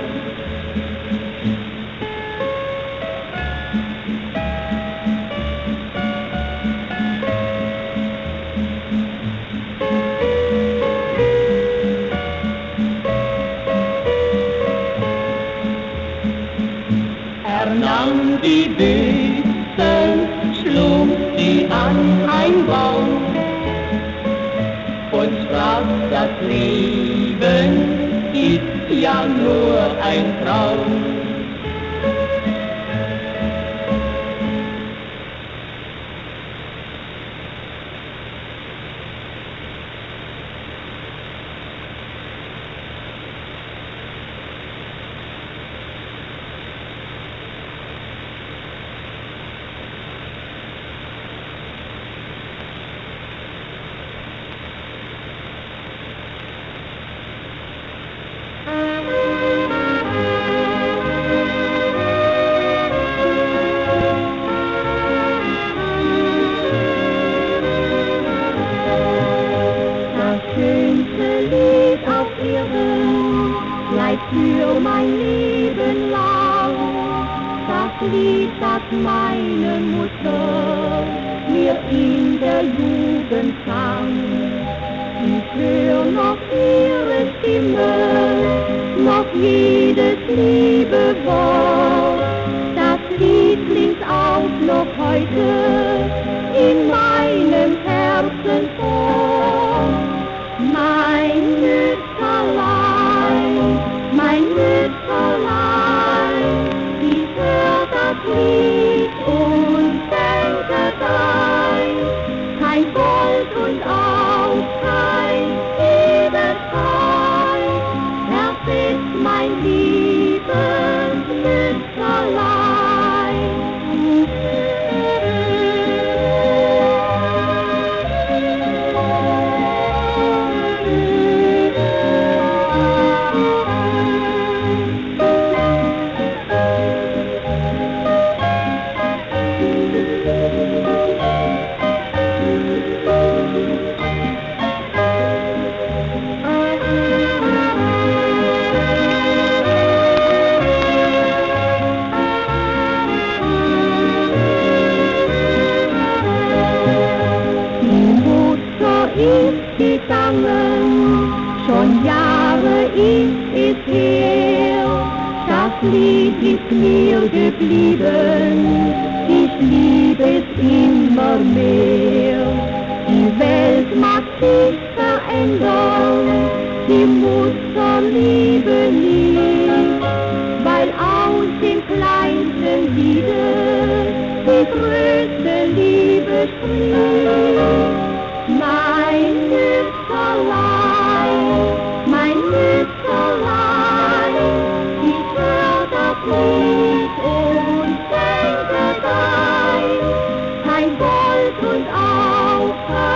uns auf.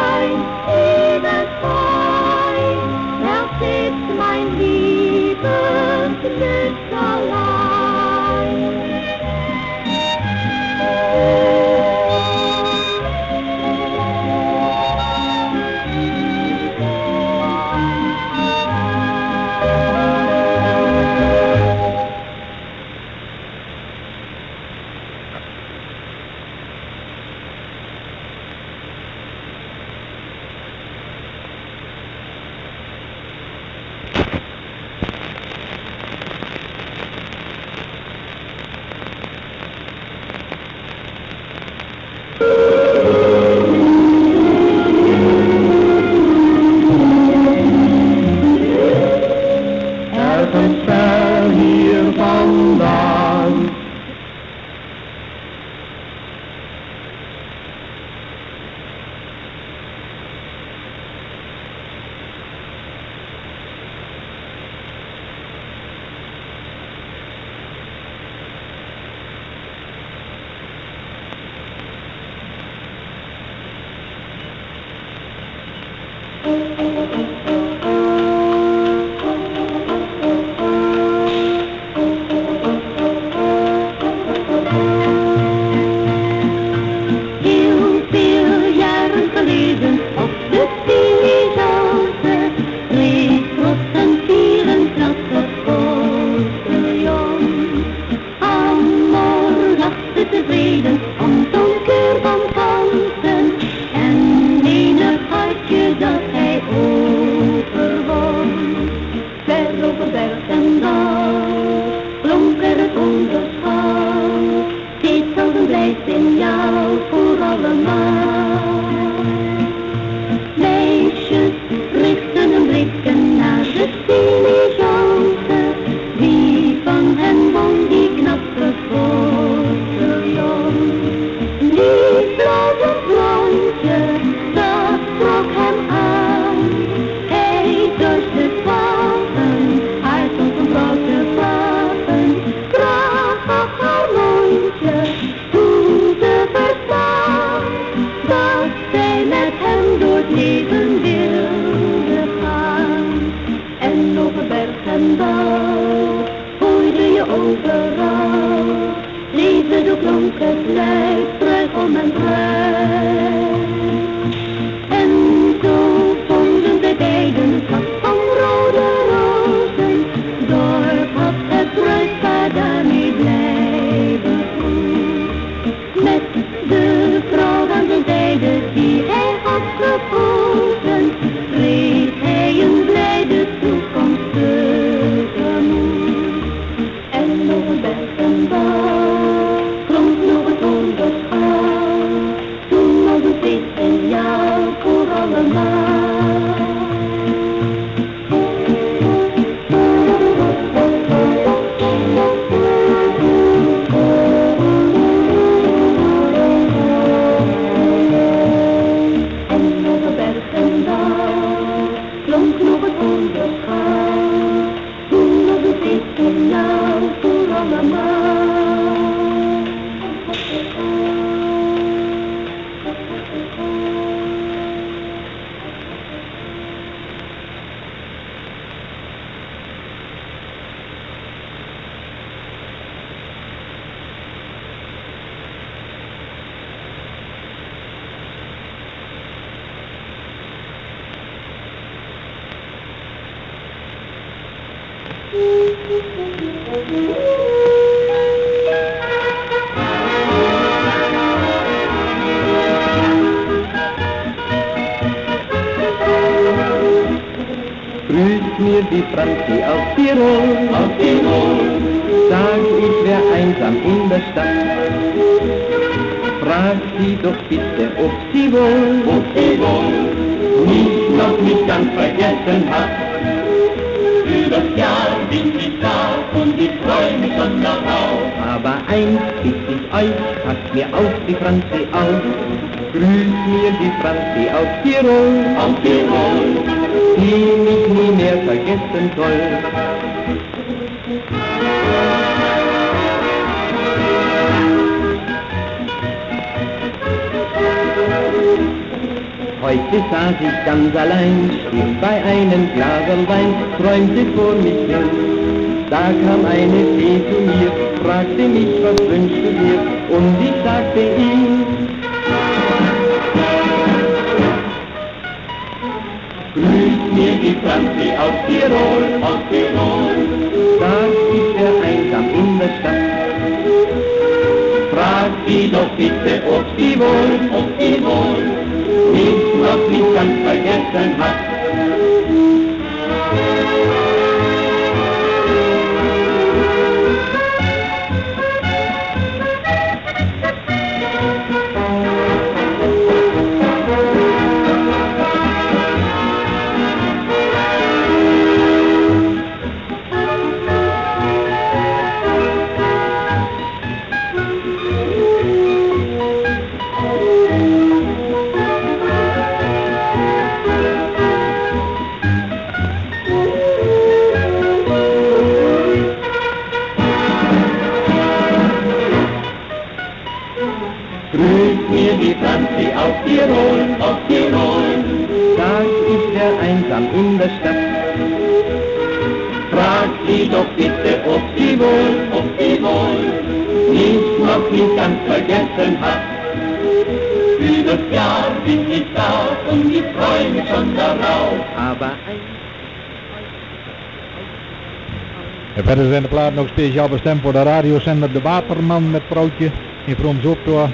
Verder zijn de platen ook speciaal bestemd voor de radiozender De Waterman met vrouwtje in Vroom Zooptoa.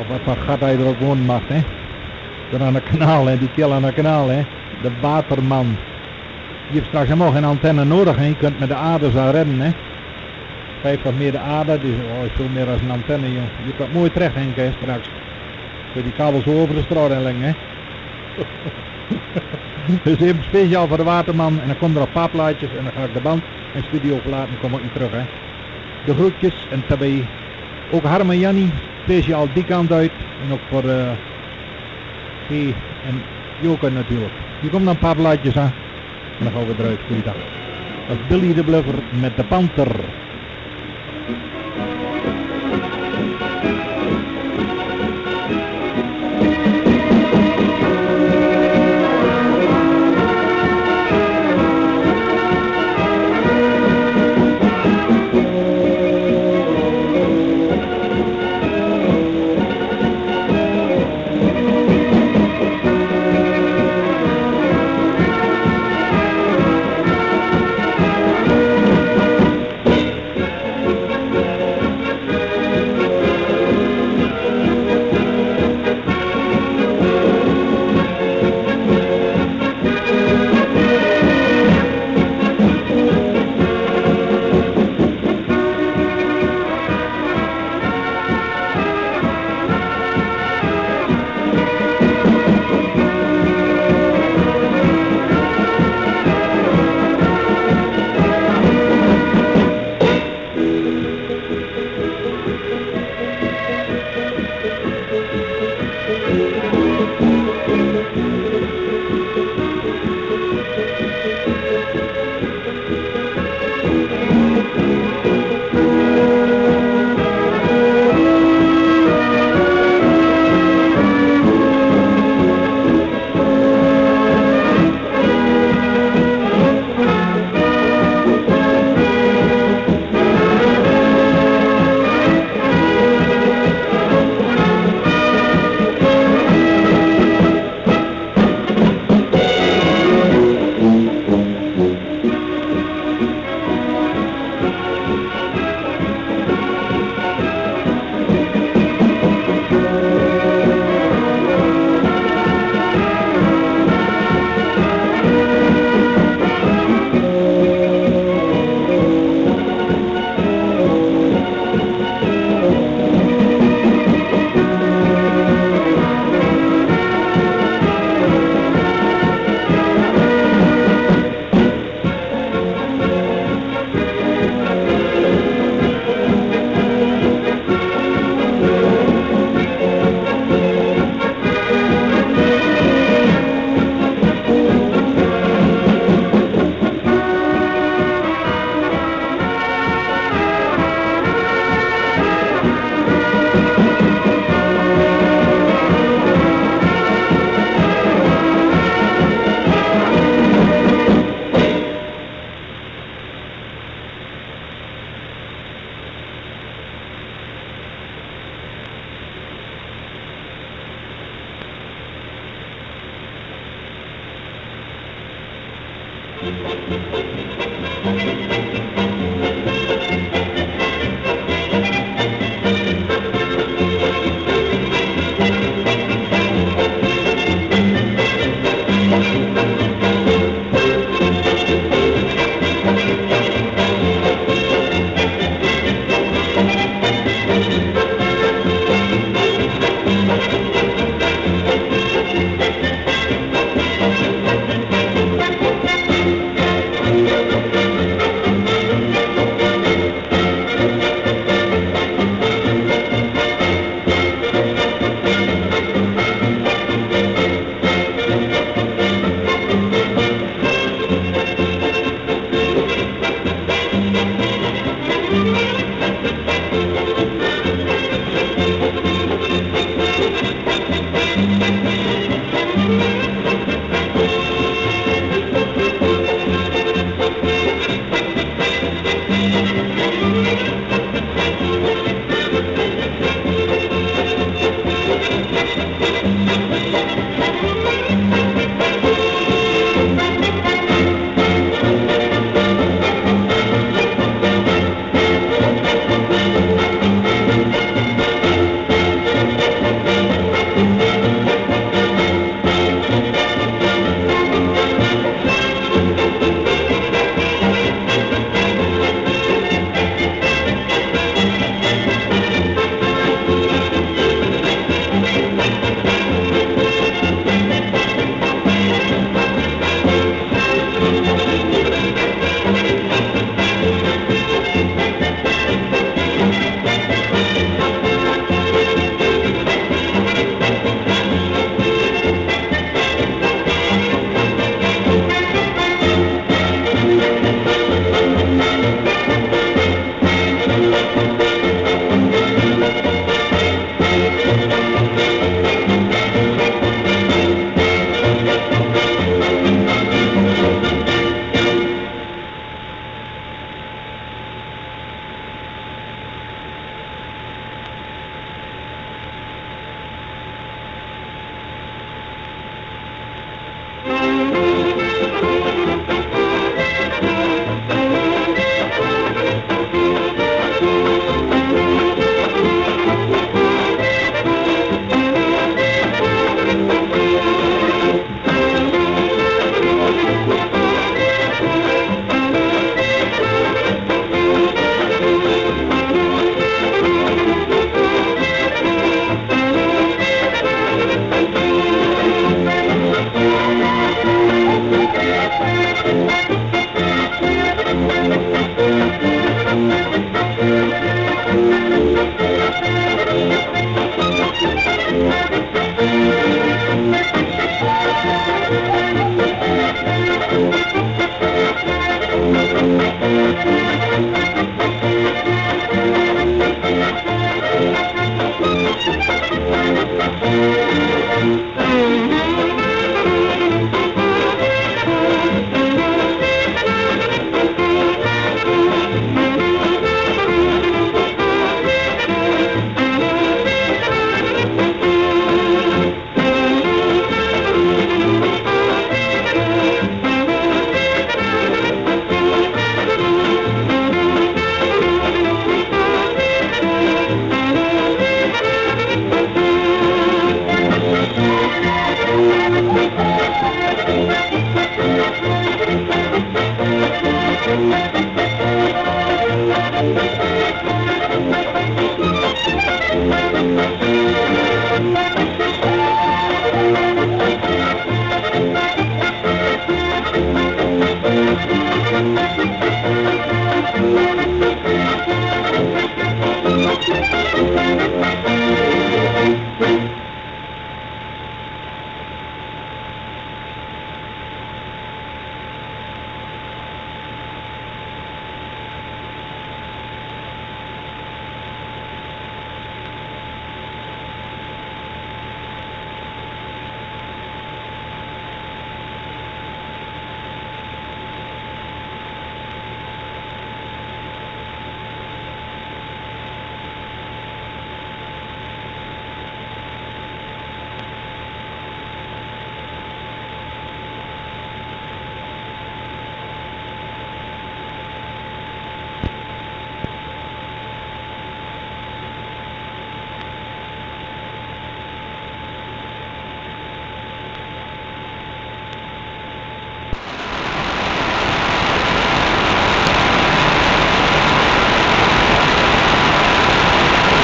Of wat gat hij er ook wonen mag, hè. Door aan het kanaal, hè. Die kill aan het kanaal, hè. De Waterman. Je hebt straks helemaal geen antenne nodig, hè. Je kunt met de aders al redden, hè. 50 meter ader, dus oh, veel meer als een antenne, joh. Je kunt mooi terecht, Henk, hè, straks. Kun die kabel zo over de straat leggen, hè. dus even speciaal voor de Waterman. En dan komt er op paplaatjes en dan ga ik de band en studio verlaten en kom ik niet terug, hè. De groetjes en daarbij ook Harm en Jannie, speciaal die kant uit. En ook voor eh G en Joke natuurlijk. Hier komt dan een paar plaatjes aan. En dan gaan we eruit. Goeiedag. Dat is Billy de Bluffer met de Panter.